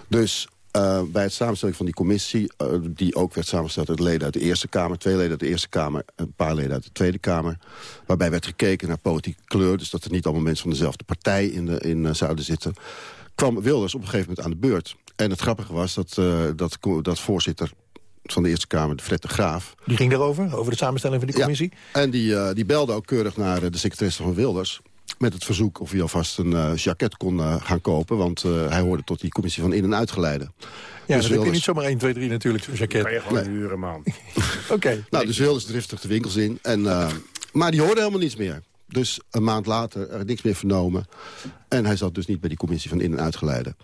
Dus eh, bij het samenstelling van die commissie... die ook werd samengesteld uit leden uit de Eerste Kamer... twee leden uit de Eerste Kamer en een paar leden uit de Tweede Kamer... waarbij werd gekeken naar politieke kleur... dus dat er niet allemaal mensen van dezelfde partij in, de, in zouden zitten... kwam Wilders op een gegeven moment aan de beurt. En het grappige was dat, eh, dat, dat voorzitter van de Eerste Kamer, de Fred de Graaf... Die ging daarover, over de samenstelling van die commissie? Ja, en die, eh, die belde ook keurig naar eh, de secretaresse van Wilders... met het verzoek of hij alvast een eh, jacket kon eh, gaan kopen... want eh, hij hoorde tot die commissie van in- en uitgeleide. Ja, Dus dat heb je Wilders- niet zomaar 1, 2, 3 natuurlijk, zo'n jacket. Kan je gewoon Nee. huren, man. Oké. Nou, dus Wilders driftig de winkels in. En, eh, maar die hoorde helemaal niets meer. Dus een maand later er niks meer vernomen. En hij zat dus niet bij die commissie van in- en uitgeleide.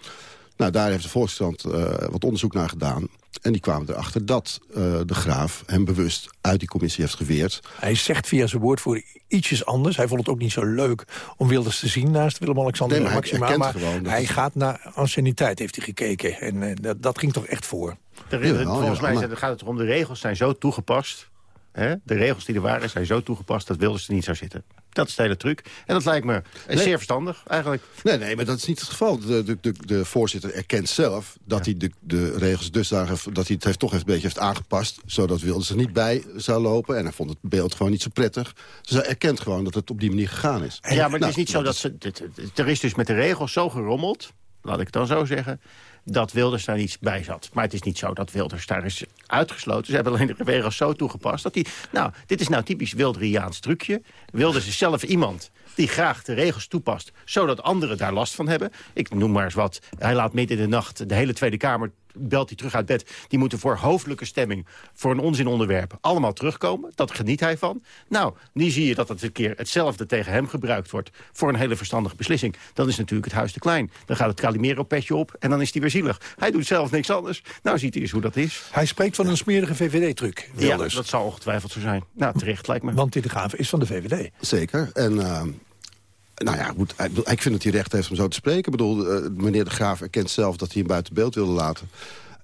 Nou, daar heeft de Volkskrant eh, wat onderzoek naar gedaan. En die kwamen erachter dat eh, de Graaf hem bewust uit die commissie heeft geweerd. Hij zegt via zijn woordvoerder ietsjes anders. Hij vond het ook niet zo leuk om Wilders te zien naast Willem-Alexander Nee, en maar hij Maxima. erkent Maar gewoon dat hij het- gaat naar anciëniteit, heeft hij gekeken. En eh, dat, dat ging toch echt voor. De, volgens mij maar- gaat het erom, de regels zijn zo toegepast. Hè? De regels die er waren zijn zo toegepast dat Wilders er niet zou zitten. Dat is de hele truc. En dat lijkt me Nee. zeer verstandig, eigenlijk. Nee, nee, maar dat is niet het geval. De, de, de, de voorzitter erkent zelf dat hij de, de regels dusdanig... heeft- dat hij het heeft, toch een beetje heeft aangepast... zodat Wilders er niet bij zou lopen. En hij vond het beeld gewoon niet zo prettig. Dus hij erkent gewoon dat het op die manier gegaan is. ja, maar het Nou, is niet zo dat ze... dit- Er is dus met de regels zo gerommeld, laat ik het dan zo zeggen... dat Wilders daar niets bij zat. Maar het is niet zo dat Wilders daar is uitgesloten. Ze hebben alleen de regels zo toegepast dat hij... Nou, dit is nou typisch Wilderiaans trucje. Wilders is zelf iemand die graag de regels toepast... zodat anderen daar last van hebben. Ik noem maar eens wat. Hij laat midden in de nacht de hele Tweede Kamer belt hij terug uit bed. Die moeten voor hoofdelijke stemming, voor een onzinonderwerp... allemaal terugkomen. Dat geniet hij van. Nou, nu zie je dat het een keer hetzelfde tegen hem gebruikt wordt... voor een hele verstandige beslissing. Dan is natuurlijk het huis te klein. Dan gaat het Calimero-petje op en dan is hij weer zielig. Hij doet zelf niks anders. Nou ziet hij eens hoe dat is. Hij spreekt van een smerige VVD-truc, Ja, dat zal ongetwijfeld zo zijn. Nou, terecht lijkt me. Want dit de Graaf is van de VVD. Zeker. En eh, nou ja, goed, ik vind dat hij recht heeft om zo te spreken. Ik bedoel, eh, meneer De Graaf erkent zelf dat hij hem buiten beeld wilde laten.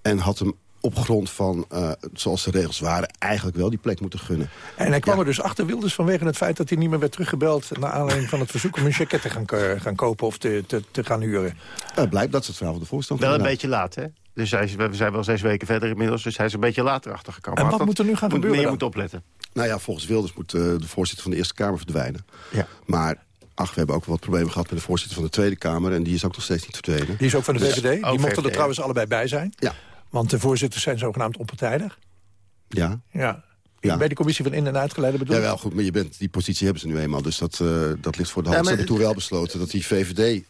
En had hem op grond van, eh, zoals de regels waren... eigenlijk wel die plek moeten gunnen. En hij kwam er dus achter Wilders vanwege het feit dat hij niet meer werd teruggebeld... naar aanleiding van het verzoek om een jacket te gaan, gaan kopen of te, te, te gaan huren. Uh, blijkt dat ze het verhaal van de voorstand Wel een beetje laat, hè? Dus hij is, we zijn wel zes weken verder inmiddels, dus hij is een beetje later achtergekomen. En wat dat- moet er nu gaan gebeuren Meer dan? moet opletten. Nou ja, volgens Wilders moet eh, de voorzitter van de Eerste Kamer verdwijnen. Ja. Maar, ach, we hebben ook wel wat problemen gehad met de voorzitter van de Tweede Kamer... en die is ook nog steeds niet verdwenen. Die is ook van de Dus- VVD. Die ook mochten er trouwens allebei bij zijn. Ja. Want de voorzitters zijn zogenaamd onpartijdig. Ja, Ja. Ja. Bij de commissie van in- en uitgeleide bedoel ja wel goed, maar je bent, die positie hebben ze nu eenmaal. Dus dat, eh, dat ligt voor de Ja, hand. maar ze hebben toen wel besloten dat die VVD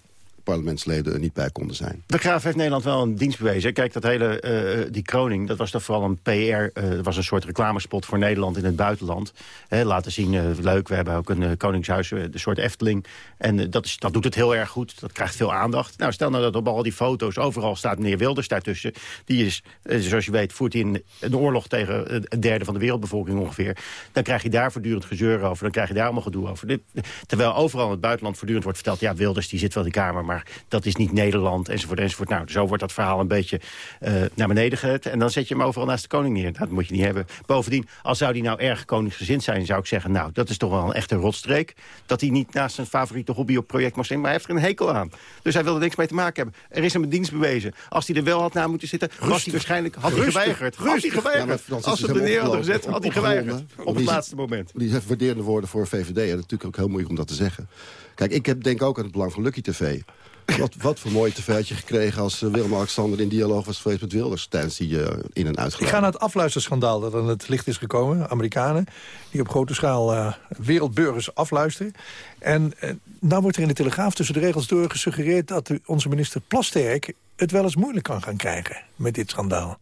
parlementsleden niet bij konden zijn. De Graaf heeft Nederland wel een dienst bewezen. Kijk, dat hele, eh, die kroning, dat was toch vooral een PR... eh, dat was een soort reclamespot voor Nederland in het buitenland. Laten zien, eh, leuk, we hebben ook een koningshuis, de soort Efteling. En dat, is, dat doet het heel erg goed, dat krijgt veel aandacht. Nou, stel nou dat op al die foto's overal staat meneer Wilders daartussen. Die is, zoals je weet, voert hij een, een oorlog tegen een derde van de wereldbevolking ongeveer. Dan krijg je daar voortdurend gezeur over, dan krijg je daar allemaal gedoe over. Terwijl overal in het buitenland voortdurend wordt verteld... ja, Wilders die zit wel in de Kamer, maar dat is niet Nederland, enzovoort, enzovoort. Nou, zo wordt dat verhaal een beetje eh, naar beneden gezet. En dan zet je hem overal naast de koning neer. Dat moet je niet hebben. Bovendien, als zou die nou erg koningsgezind zijn, zou ik zeggen... nou, dat is toch wel een echte rotstreek. Dat hij niet naast zijn favoriete hobby op project mag zijn, maar hij heeft er een hekel aan. Dus hij wil er niks mee te maken hebben. Er is hem een dienst bewezen. Als hij er wel had na moeten zitten, was hij waarschijnlijk had hij Rustig. geweigerd. Had hij Rustig. Ja, maar geweigerd. Als hij ze hem er neer hadden gezet, had hij geweigerd. Op het laatste moment. Die heeft waarderende woorden voor VVD. En natuurlijk ook heel moeilijk om dat te zeggen. Kijk, ik heb, denk ook aan het belang van Lucky TV. Wat, wat voor mooie tv had je gekregen als eh, Willem-Alexander in dialoog was geweest met Wilders... tijdens die eh, in- en Ik uitgeleid. ga naar het afluisterschandaal dat aan het licht is gekomen. Amerikanen die op grote schaal eh, wereldburgers afluisteren. En eh, nou wordt er in de Telegraaf tussen de regels door gesuggereerd... dat onze minister Plasterk het wel eens moeilijk kan gaan krijgen met dit schandaal.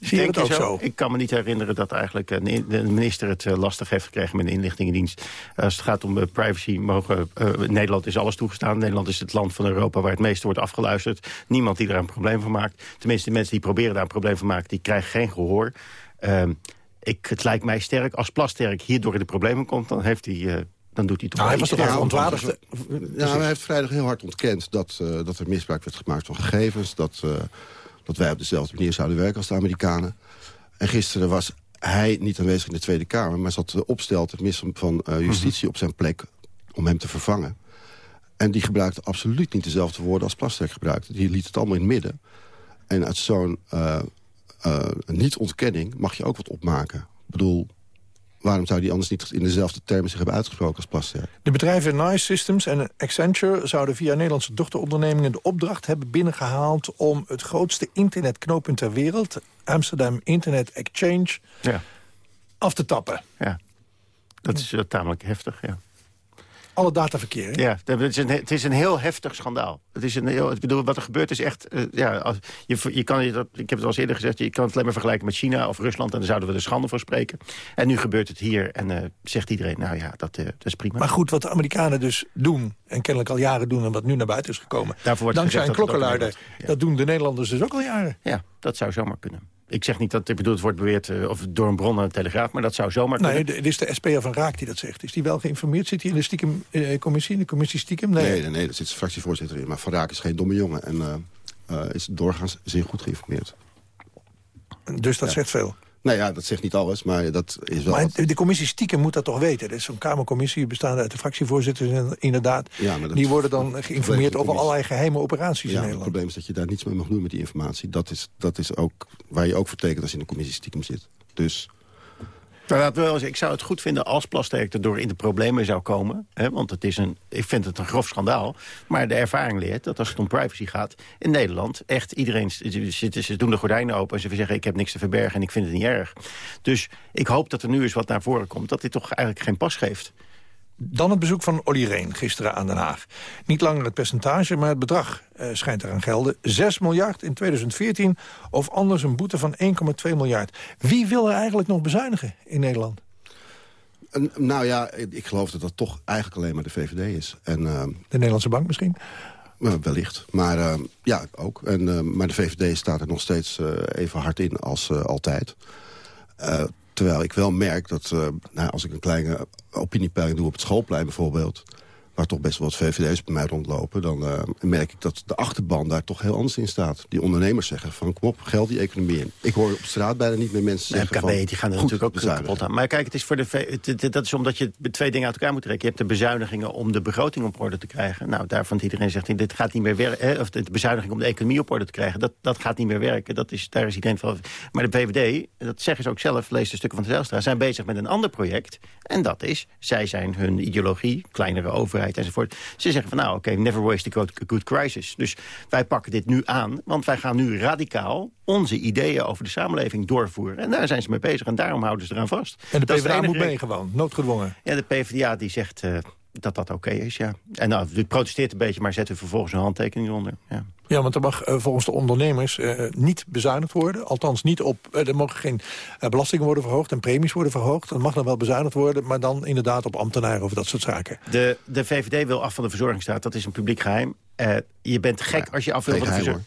Zie je dat ook zo? Ik kan me niet herinneren dat eigenlijk een in- de minister het eh, lastig heeft gekregen met de inlichtingendienst. Als het gaat om eh, privacy, mogen, eh, Nederland is alles toegestaan. Nederland is het land van Europa waar het meeste wordt afgeluisterd. Niemand die daar een probleem van maakt. Tenminste, de mensen die proberen daar een probleem van maken, die krijgen geen gehoor. Ehm, ik, het lijkt mij sterk, als Plasterk hierdoor in de problemen komt, dan heeft hij... eh, dan doet hij toch Nou, hij wel was toch wel Ja, hij heeft vrijdag heel hard ontkend dat, eh, dat er misbruik werd gemaakt van gegevens. Dat, eh, dat wij op dezelfde manier zouden werken als de Amerikanen. En gisteren was hij niet aanwezig in de Tweede Kamer... maar zat de opstelt, het minister van eh, Justitie, op zijn plek om hem te vervangen. En die gebruikte absoluut niet dezelfde woorden als Plasterk gebruikte. Die liet het allemaal in het midden. En uit zo'n eh, eh, niet-ontkenning mag je ook wat opmaken. Ik bedoel, waarom zou die anders niet in dezelfde termen zich hebben uitgesproken als Plasterk? De bedrijven Nice Systems en Accenture zouden via Nederlandse dochterondernemingen de opdracht hebben binnengehaald om het grootste internetknooppunt ter wereld, Amsterdam Internet Exchange, Ja. af te tappen. Ja, dat is eh, tamelijk heftig, ja. Alle dataverkeer. hè? Ja, het is, een, het is een heel heftig schandaal. Het is een heel, ik bedoel, wat er gebeurt is echt... eh, ja, als, je, je kan, je dat, ik heb het al eens eerder gezegd... je kan het alleen maar vergelijken met China of Rusland... en daar zouden we er schande voor spreken. En nu gebeurt het hier en eh, zegt iedereen... nou ja, dat, eh, dat is prima. Maar goed, wat de Amerikanen dus doen, en kennelijk al jaren doen... en wat nu naar buiten is gekomen, Daarvoor wordt dankzij een dat klokkenluider... Dat doen de Nederlanders dus ook al jaren. Ja, dat zou zomaar kunnen. Ik zeg niet dat, ik bedoel, het wordt beweerd eh, of door een bron aan de Telegraaf... maar dat zou zomaar Nee, het is de SP'er van Raak die dat zegt. Is die wel geïnformeerd? Zit hij in de stiekem eh, commissie, in de commissie stiekem? Nee. Nee, nee, nee, daar zit de fractievoorzitter in. Maar Van Raak is geen domme jongen en eh, eh, is doorgaans zeer goed geïnformeerd. Dus dat zegt veel. Nou ja, dat zegt niet alles, maar dat is wel... Maar wat- de, commissie stiekem moet dat toch weten. Er is zo'n Kamercommissie bestaande uit de fractievoorzitters en inderdaad. Ja, maar dat- die worden dan het geïnformeerd over allerlei geheime operaties in Ja, het Nederland. probleem is dat je daar niets mee mag doen met die informatie. Dat is, dat is ook waar je ook voor tekent als je in de commissie stiekem zit. Dus Ik zou het goed vinden als Plasterk erdoor in de problemen zou komen. Hè, want het is een, ik vind het een grof schandaal. Maar de ervaring leert dat als het om privacy gaat... in Nederland echt iedereen zit, ze doen de gordijnen open... en ze zeggen ik heb niks te verbergen en ik vind het niet erg. Dus ik hoop dat er nu eens wat naar voren komt... dat dit toch eigenlijk geen pas geeft. Dan het bezoek van Olly Reen gisteren aan Den Haag. Niet langer het percentage, maar het bedrag eh, schijnt eraan gelden. 6 miljard in 2014 of anders een boete van 1,2 miljard. Wie wil er eigenlijk nog bezuinigen in Nederland? nou ja, ik geloof dat dat toch eigenlijk alleen maar de VVD is. En, eh, De Nederlandse Bank misschien? eh, wellicht. Maar eh, ja, ook. En, maar de VVD staat er nog steeds even hard in als altijd. Terwijl ik wel merk dat eh, nou, als ik een kleine opiniepeiling doe op het schoolplein bijvoorbeeld... waar toch best wel wat VVD's bij mij rondlopen... dan eh, merk ik dat de achterban daar toch heel anders in staat. Die ondernemers zeggen van kom op, geld die economie in. Ik hoor op straat bijna niet meer mensen zeggen MKB van... die gaan er natuurlijk ook bezuinigen. kapot aan. Maar kijk, het is voor de, het- dat is omdat je twee dingen uit elkaar moet trekken. Je hebt de bezuinigingen om de begroting op orde te krijgen. Nou, daarvan iedereen zegt, dit gaat niet meer werken. Of de bezuiniging om de economie op orde te krijgen. Dat, dat gaat niet meer werken. Dat is, daar is iedereen van. Maar de VVD, dat zeggen ze ook zelf, lees de stukken van de Zijlstra... zijn bezig met een ander project. En dat is, zij zijn hun ideologie, kleinere overheid enzovoort. Ze zeggen van, nou oké, never waste a good, crisis. Dus wij pakken dit nu aan, want wij gaan nu radicaal... onze ideeën over de samenleving doorvoeren. En daar zijn ze mee bezig en daarom houden ze eraan vast. En de PvdA moet mee gewoon, noodgedwongen. Ja, de PvdA die zegt eh, dat dat oké is, ja. En nou, die protesteert een beetje, maar zet er vervolgens een handtekening onder. Ja. Ja, want er mag eh, volgens de ondernemers eh, niet bezuinigd worden. Althans, niet op, eh, er mogen geen belastingen worden verhoogd en premies worden verhoogd. Dat mag dan wel bezuinigd worden, maar dan inderdaad op ambtenaren of dat soort zaken. De, de VVD wil af van de verzorgingsstaat, dat is een publiek geheim. Eh, je bent gek als je af wil van de verzorging.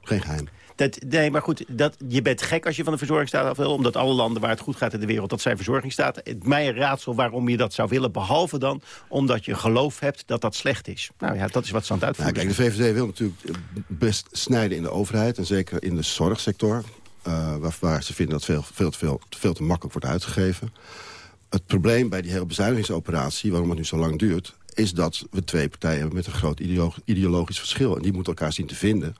Geen geheim. Dat, nee, maar goed, dat, je bent gek als je van de verzorgingsstaat af wil... omdat alle landen waar het goed gaat in de wereld, dat zijn verzorgingsstaten. Het mij een raadsel waarom je dat zou willen, behalve dan... omdat je geloof hebt dat dat slecht is. Nou ja, dat is wat ze aan het Nou, uitvoeren kijk, de VVD wil natuurlijk best snijden in de overheid... en zeker in de zorgsector, eh, waar, waar ze vinden dat veel, veel, te veel, veel te makkelijk wordt uitgegeven. Het probleem bij die hele bezuinigingsoperatie, waarom het nu zo lang duurt... is dat we twee partijen hebben met een groot ideolo- ideologisch verschil. En die moeten elkaar zien te vinden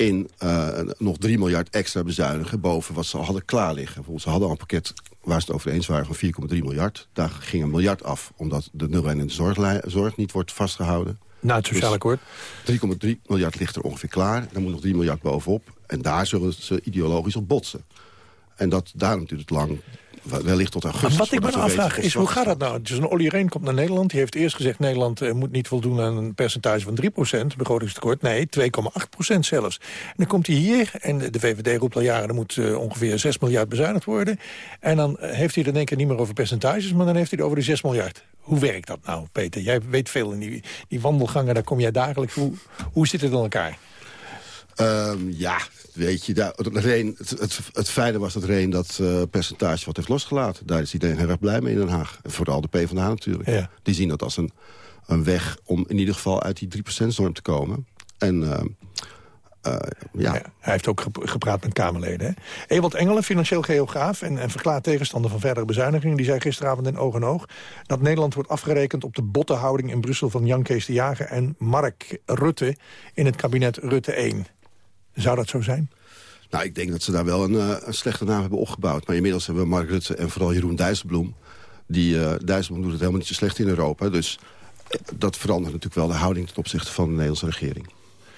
in eh, nog 3 miljard extra bezuinigen... boven wat ze al hadden klaar liggen. Bijvoorbeeld, ze hadden al een pakket waar ze het over eens waren van 4,3 miljard. Daar ging een miljard af, omdat de nul en de zorglijn- zorg niet wordt vastgehouden. Na het sociaal akkoord. 3,3 miljard ligt er ongeveer klaar. Daar moet nog 3 miljard bovenop. En daar zullen ze ideologisch op botsen. En dat, daarom duurt het lang, wellicht tot augustus. Maar wat ik me we afvraag is, hoe gaat dat nou? Dus een Olly Reen komt naar Nederland. Die heeft eerst gezegd, Nederland eh, moet niet voldoen aan een percentage van 3% begrotingstekort. Nee, 2,8% zelfs. En dan komt hij hier en de VVD roept al jaren... er moet eh, ongeveer 6 miljard bezuinigd worden. En dan eh, heeft hij het in één keer niet meer over percentages... maar dan heeft hij het over de 6 miljard. Hoe werkt dat nou, Peter? Jij weet veel in die, die wandelgangen, daar kom jij dagelijks. Hoe, hoe zit het in elkaar? Ehm, ja, weet je, daar, Reen, het, het, het fijne was dat Reen dat eh, percentage wat heeft losgelaten. Daar is iedereen heel erg blij mee in Den Haag. En vooral de PvdA natuurlijk. Ja. Die zien dat als een, een weg om in ieder geval uit die 3%-norm te komen. En ehm, eh, ja. Hij heeft ook gep- gepraat met Kamerleden. Hè? Ewald Engelen, financieel geograaf en, en verklaard tegenstander van verdere bezuinigingen... die zei gisteravond in Oog en Oog dat Nederland wordt afgerekend... op de bottenhouding in Brussel van Jan Kees de Jager en Mark Rutte... in het kabinet Rutte 1. Zou dat zo zijn? Nou, ik denk dat ze daar wel een, eh, een slechte naam hebben opgebouwd. Maar inmiddels hebben we Mark Rutte en vooral Jeroen Dijsselbloem. Die eh Dijsselbloem doet het helemaal niet zo slecht in Europa. Dus eh, dat verandert natuurlijk wel de houding ten opzichte van de Nederlandse regering.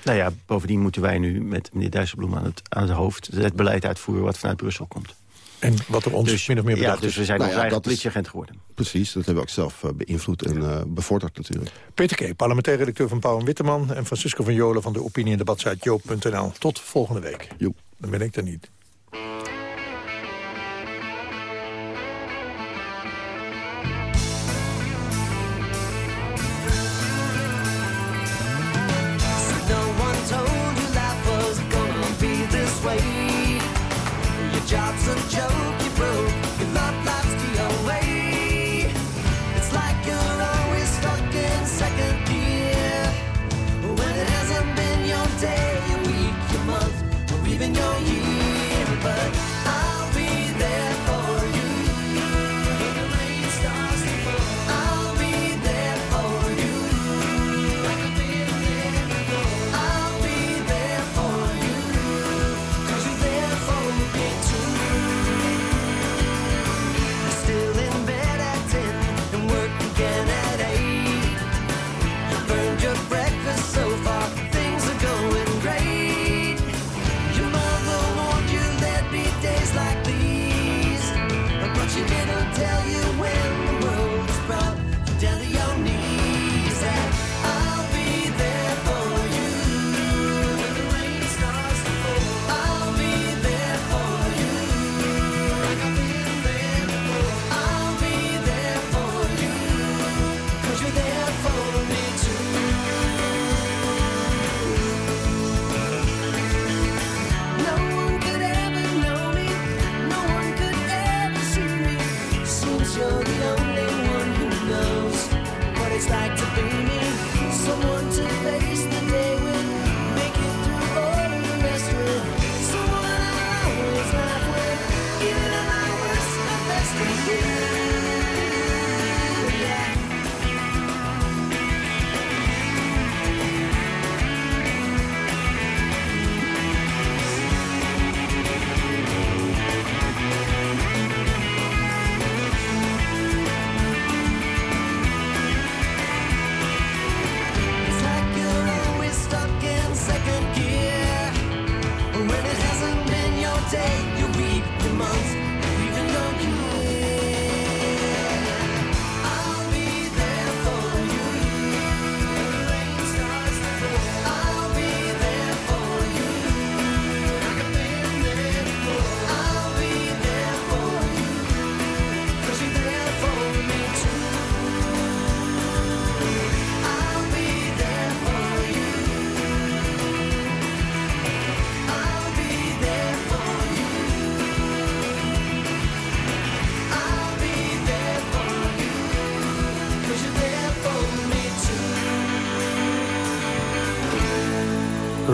Nou ja, bovendien moeten wij nu met meneer Dijsselbloem aan het, aan het hoofd... het beleid uitvoeren wat vanuit Brussel komt. En wat er ons Dus- min of meer ja, bedacht dus is. we zijn Nou onze ja, eigen politieagent geworden. Precies, dat hebben we ook zelf eh, beïnvloed en eh, bevorderd natuurlijk. Peter K., parlementair redacteur van Pauw en Witteman... en Francisco van Jolen van de opinie- en debatsite joop.nl. Tot volgende week. Jo. Dan ben ik er niet.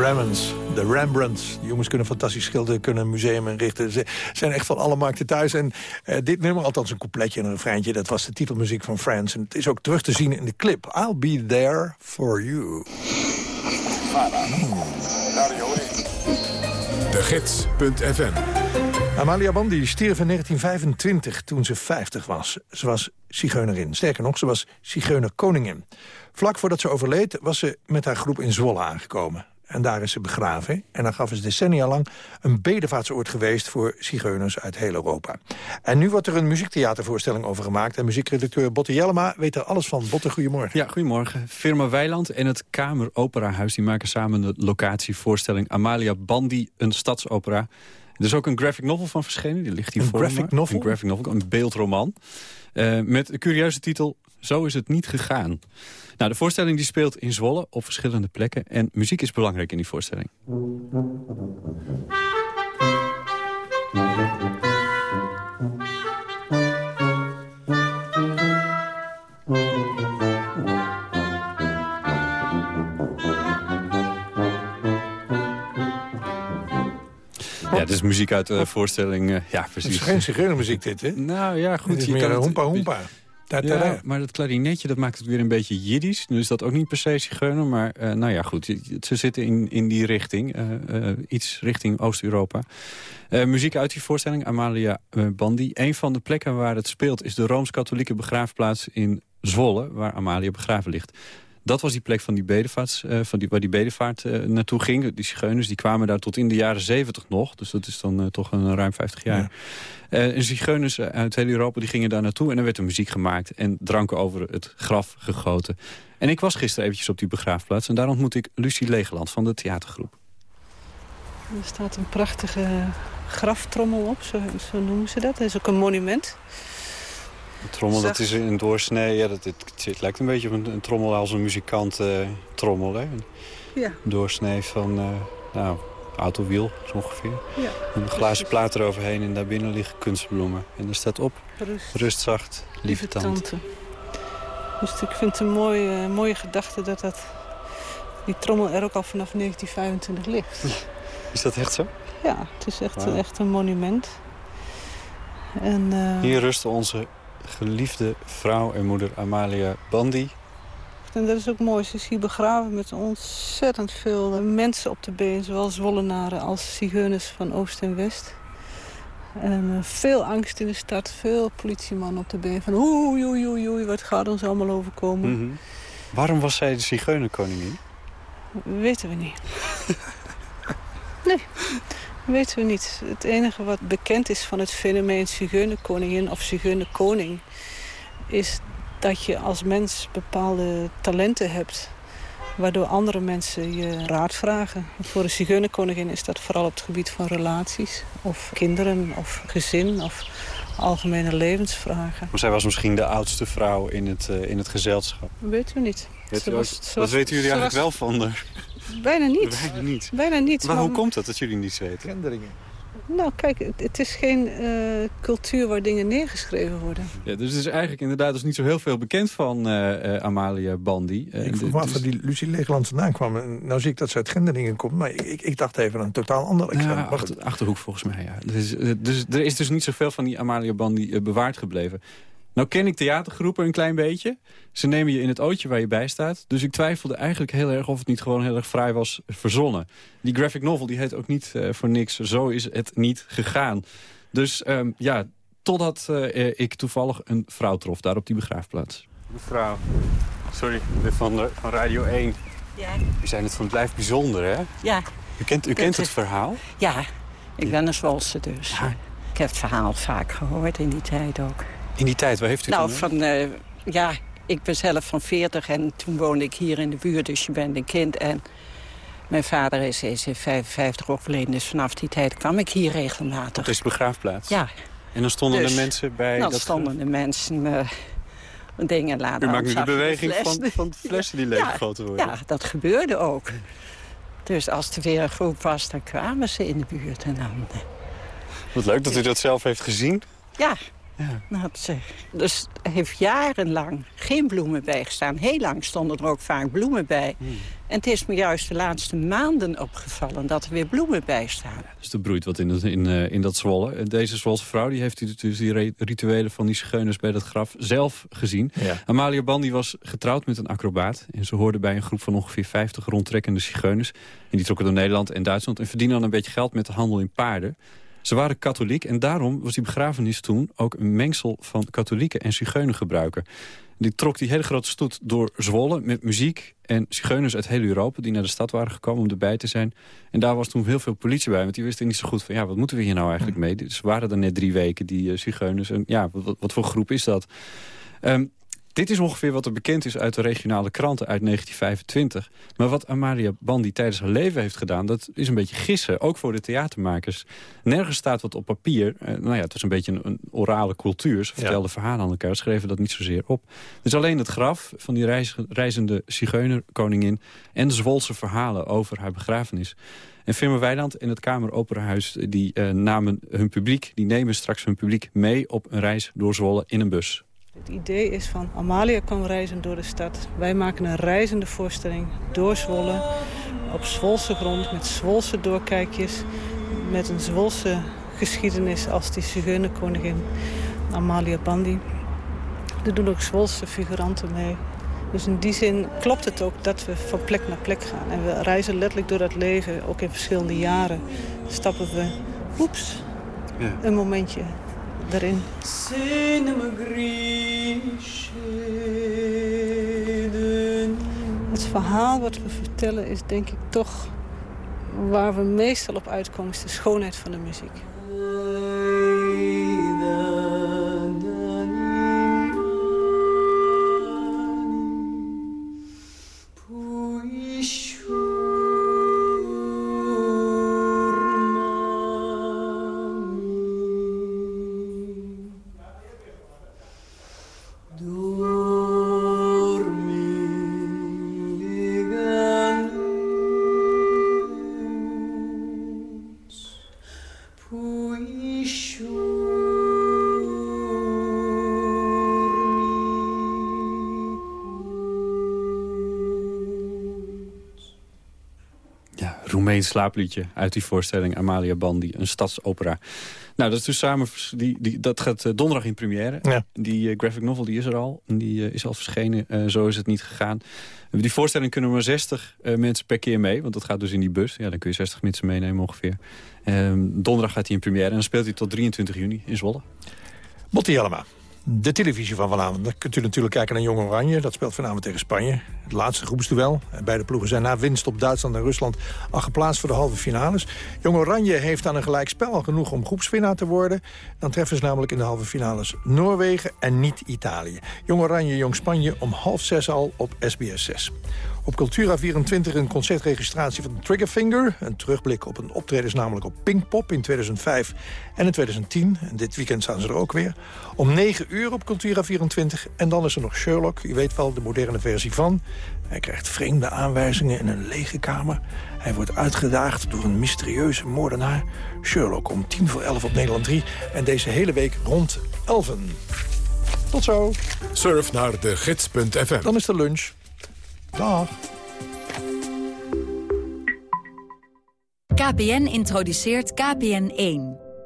De Rembrandts. Die jongens kunnen fantastisch schilderen, kunnen een museum inrichten. Ze zijn echt van alle markten thuis. En eh, dit nummer, althans een coupletje en een refreintje... dat was de titelmuziek van Friends. En het is ook terug te zien in de clip. I'll be there for you. De Gids.fm Amalia Bandi stierf in 1925 toen ze 50 was. Ze was zigeunerin. Sterker nog, ze was zigeunerkoningin. Vlak voordat ze overleed was ze met haar groep in Zwolle aangekomen. En daar is ze begraven. En daar gaf is decennia lang een bedevaartsoord geweest... voor zigeuners uit heel Europa. En nu wordt er een muziektheatervoorstelling over gemaakt. En muziekredacteur Botte Jellema weet er alles van. Botte, goedemorgen. Ja, goedemorgen. Firma Weiland en het Kamer Operahuis... die maken samen de locatievoorstelling Amalia Bandi, een stadsopera. Er is ook een graphic novel van verschenen. Die ligt hier Een voor graphic me. novel? Een graphic novel, een beeldroman. Eh, met de curieuze titel Zo is het niet gegaan. Nou, de voorstelling die speelt in Zwolle op verschillende plekken. En muziek is belangrijk in die voorstelling. Ja, dit is muziek uit de voorstelling. eh, ja, Het precies. is geen zigeunermuziek dit, hè? Nou ja, goed. Het is je meer kan het-. Ja, maar dat klarinetje dat maakt het weer een beetje Jiddisch. Nu is dat ook niet per se zigeuner, maar eh, nou ja, goed. Ze zitten in, in die richting, eh, eh, iets richting Oost-Europa. Muziek uit die voorstelling, Amalia Bandi. Een van de plekken waar het speelt is de Rooms-Katholieke begraafplaats in Zwolle... waar Amalia begraven ligt. Dat was die plek van die bedevaarts, eh, van die, waar die bedevaart eh, naartoe ging. Die zigeuners die kwamen daar tot in de jaren zeventig nog. Dus dat is dan eh, toch een ruim 50 jaar. Eh, en zigeuners uit heel Europa die gingen daar naartoe. En er werd er muziek gemaakt en dranken over het graf gegoten. En ik was gisteren eventjes op die begraafplaats. En daar ontmoet ik Lucie Legeland van de theatergroep. Er staat een prachtige graftrommel op, zo, zo noemen ze dat. Dat is ook een monument. De trommel, dat is een doorsnee. Ja, dat, het, het lijkt een beetje op een, een trommel als een muzikant eh, trommel. Hè? Een Ja. doorsnee van, eh nou, autowiel zo ongeveer. Ja, Een glazen plaat eroverheen en daarbinnen liggen kunstbloemen. En er staat op, Rust. rust zacht, lieve tante. Dus ik vind het een mooie, mooie gedachte dat, dat die trommel er ook al vanaf 1925 ligt. Is dat echt zo? Ja, het is echt, echt een monument. En, eh, Hier rustte onze geliefde vrouw en moeder Amalia Bandi. en dat is ook mooi. Ze is hier begraven met ontzettend veel eh, mensen op de been. Zowel Zwollenaren als zigeuners van Oost en West. En eh, veel angst in de stad. Veel politiemannen op de been. Van oei, oei, oei, oei, wat gaat ons allemaal overkomen. Mhm. Waarom was zij de zigeunerkoningin? Weten we niet. nee, weten we niet. Het enige wat bekend is van het fenomeen zigeunerkoningin of zigeunerkoning... is dat je als mens bepaalde talenten hebt... waardoor andere mensen je raad vragen. Voor een zigeunerkoningin is dat vooral op het gebied van relaties... of kinderen of gezin of algemene levensvragen. Maar zij was misschien de oudste vrouw in het, eh, in het gezelschap. Weten we niet. Weet Ze was- ook- ze wat was- weten jullie eigenlijk was- wel van haar? Bijna niet. Bijna niet. Bijna niet. Maar hoe komt dat dat jullie niets weten? Kenderingen. Nou, kijk, het, is geen eh, cultuur waar dingen neergeschreven worden. Ja, dus er is eigenlijk inderdaad dus niet zo heel veel bekend van eh, eh, Amalia Bandi. Eh, Ik vroeg me af waar die Lucie Leegland vandaan kwam. En nou zie ik dat ze uit Genderingen komt. Maar ik, ik, ik dacht even aan een totaal ander Ja, achter, Achterhoek volgens mij, ja. Dus, dus er is dus niet zoveel van die Amalia Bandi bewaard gebleven. Nou ken ik theatergroepen een klein beetje. Ze nemen je in het ootje waar je bij staat. Dus ik twijfelde eigenlijk heel erg of het niet gewoon heel erg vrij was verzonnen. Die graphic novel die heet ook niet eh, voor niks. Zo is het niet gegaan. Dus ehm, ja, totdat eh, eh, ik toevallig een vrouw trof daar op die begraafplaats. Mevrouw, sorry, van, de- van Radio 1. Ja. U zijn het van het blijft bijzonder, hè? Ja. U kent, u kent het verhaal? Ja, ik ben een Zwolse dus. Ik heb het verhaal vaak gehoord in die tijd ook. In die tijd, waar heeft u nou, toen, hè? van, eh, ja, ik ben zelf van 40 en toen woonde ik hier in de buurt, dus je bent een kind. En mijn vader is, is in 55 overleden, dus vanaf die tijd kwam ik hier regelmatig. Dat is de begraafplaats? Ja. En dan stonden Dus, de mensen bij Dan dat stonden de mensen eh, dingen laten. U maakt nu de beweging van, van flessen die Ja, leeggegoten worden. Ja, dat gebeurde ook. Dus als er weer een groep was, dan kwamen ze in de buurt. En dan, eh, Wat leuk dat u dat zelf heeft gezien. ja, Nou, zeg. Dus er heeft jarenlang geen bloemen bij gestaan. Heel lang stonden er ook vaak bloemen bij. En het is me juist de laatste maanden opgevallen dat er weer bloemen bij staan. Dus er broeit wat in, dat- in, eh, in dat Zwolle. Deze Zwolse vrouw die heeft dus die rituelen van die zigeuners bij dat graf zelf gezien. Ja. Amalia Bandi was getrouwd met een acrobaat. En ze hoorde bij een groep van ongeveer 50 rondtrekkende zigeuners. En die trokken door Nederland en Duitsland. En verdienen dan een beetje geld met de handel in paarden. Ze waren katholiek en daarom was die begrafenis toen ook een mengsel van katholieken en zigeunergebruiken. Die trok die hele grote stoet door Zwolle met muziek en zigeuners uit heel Europa... die naar de stad waren gekomen om erbij te zijn. En daar was toen heel veel politie bij, want die wisten niet zo goed van... ja, wat moeten we hier nou eigenlijk mee? Dus waren er net drie weken, die eh, zigeuners. En ja, wat, wat voor groep is dat? Ehm, dit is ongeveer wat er bekend is uit de regionale kranten uit 1925. Maar wat Amalia Bandi tijdens haar leven heeft gedaan... dat is een beetje gissen, ook voor de theatermakers. Nergens staat wat op papier. Eh, nou ja, het was een beetje een, een orale cultuur. Ze vertelden verhalen aan elkaar, schreven dat niet zozeer op. Dus alleen het graf van die reis, reizende zigeunerkoningin... en de Zwolse verhalen over haar begrafenis. En Firma Weiland en het Kameroperahuis die eh, namen hun publiek... die nemen straks hun publiek mee op een reis door Zwolle in een bus. Het idee is van Amalia kan reizen door de stad. Wij maken een reizende voorstelling door Zwolle. Op Zwolse grond, met Zwolse doorkijkjes. Met een Zwolse geschiedenis als die zigeunerkoningin Amalia Bandi. Er doen ook Zwolse figuranten mee. Dus in die zin klopt het ook dat we van plek naar plek gaan. En we reizen letterlijk door dat leven, ook in verschillende jaren. Stappen we, oeps, een momentje erin. Verhaal wat we vertellen is denk ik toch waar we meestal op uitkomen, is de schoonheid van de muziek. Roemeens slaapliedje uit die voorstelling Amalia Bandi, een stadsopera. Nou, dat is dus samen, die, die, dat gaat eh, donderdag in première. Die eh, graphic novel die is er al, en die eh, is al verschenen. Zo is het niet gegaan. Die voorstelling kunnen maar 60 eh, mensen per keer mee, want dat gaat dus in die bus. Ja, dan kun je 60 mensen meenemen ongeveer. Ehm, donderdag gaat hij in première en dan speelt hij tot 23 juni in Zwolle. Botti Jellema. De televisie van vanavond. Dan kunt u natuurlijk kijken naar Jong Oranje. Dat speelt vanavond tegen Spanje. Het laatste groepsduel. Beide ploegen zijn na winst op Duitsland en Rusland... al geplaatst voor de halve finales. Jong Oranje heeft aan een gelijk spel al genoeg om groepswinnaar te worden. Dan treffen ze namelijk in de halve finales Noorwegen en niet Italië. Jong Oranje, Jong Spanje om half zes al op SBS 6. Op Cultura 24 een concertregistratie van Triggerfinger. Een terugblik op een optredens namelijk op Pinkpop in 2005 en in 2010. En dit weekend staan ze er ook weer. Om 9 uur op Cultura 24. En dan is er nog Sherlock, u weet wel, de moderne versie van. Hij krijgt vreemde aanwijzingen in een lege kamer. Hij wordt uitgedaagd door een mysterieuze moordenaar. Sherlock om tien voor elf op Nederland 3. En deze hele week rond 11. Tot zo. Surf naar de gids.fm. Dan is de lunch. KPN introduceert KPN1.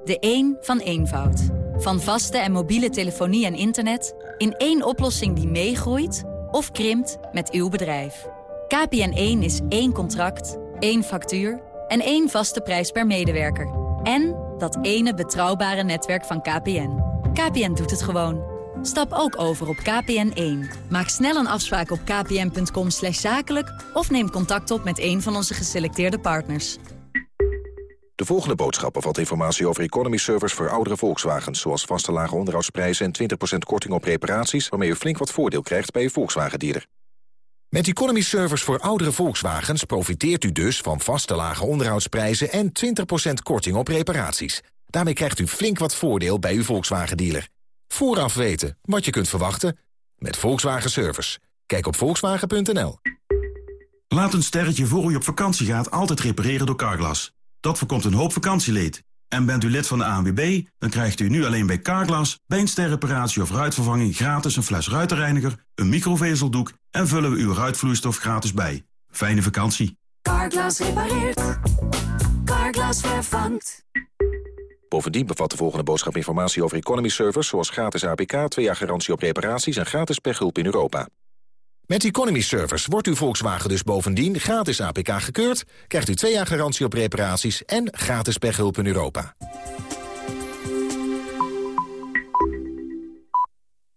De 1 van eenvoud. Van vaste en mobiele telefonie en internet... in één oplossing die meegroeit of krimpt met uw bedrijf. KPN1 is één contract, één factuur en één vaste prijs per medewerker. En dat ene betrouwbare netwerk van KPN. KPN doet het gewoon. Stap ook over op KPN1. Maak snel een afspraak op kpn.com zakelijk... of neem contact op met een van onze geselecteerde partners. De volgende boodschap bevat informatie over economy servers voor oudere Volkswagens... zoals vaste lage onderhoudsprijzen en 20% korting op reparaties... waarmee u flink wat voordeel krijgt bij uw Volkswagen-dealer. Met economy servers voor oudere Volkswagens profiteert u dus van vaste lage onderhoudsprijzen... en 20% korting op reparaties. Daarmee krijgt u flink wat voordeel bij uw Volkswagen-dealer. Vooraf weten wat je kunt verwachten met Volkswagen Service. Kijk op volkswagen.nl. Laat een sterretje voor u op vakantie gaat altijd repareren door Carglass. Dat voorkomt een hoop vakantieleed. En bent u lid van de ANWB, dan krijgt u nu alleen bij Carglass... bij een sterreparatie of ruitvervanging gratis een fles ruitenreiniger... een microvezeldoek en vullen we uw ruitvloeistof gratis bij. Fijne vakantie. Carglass repareert. Carglass vervangt. Bovendien bevat de volgende boodschap informatie over economy servers... zoals gratis APK, 2 jaar garantie op reparaties en gratis pechhulp in Europa. Met economy servers wordt uw Volkswagen dus bovendien gratis APK gekeurd... krijgt u 2 jaar garantie op reparaties en gratis pechhulp in Europa.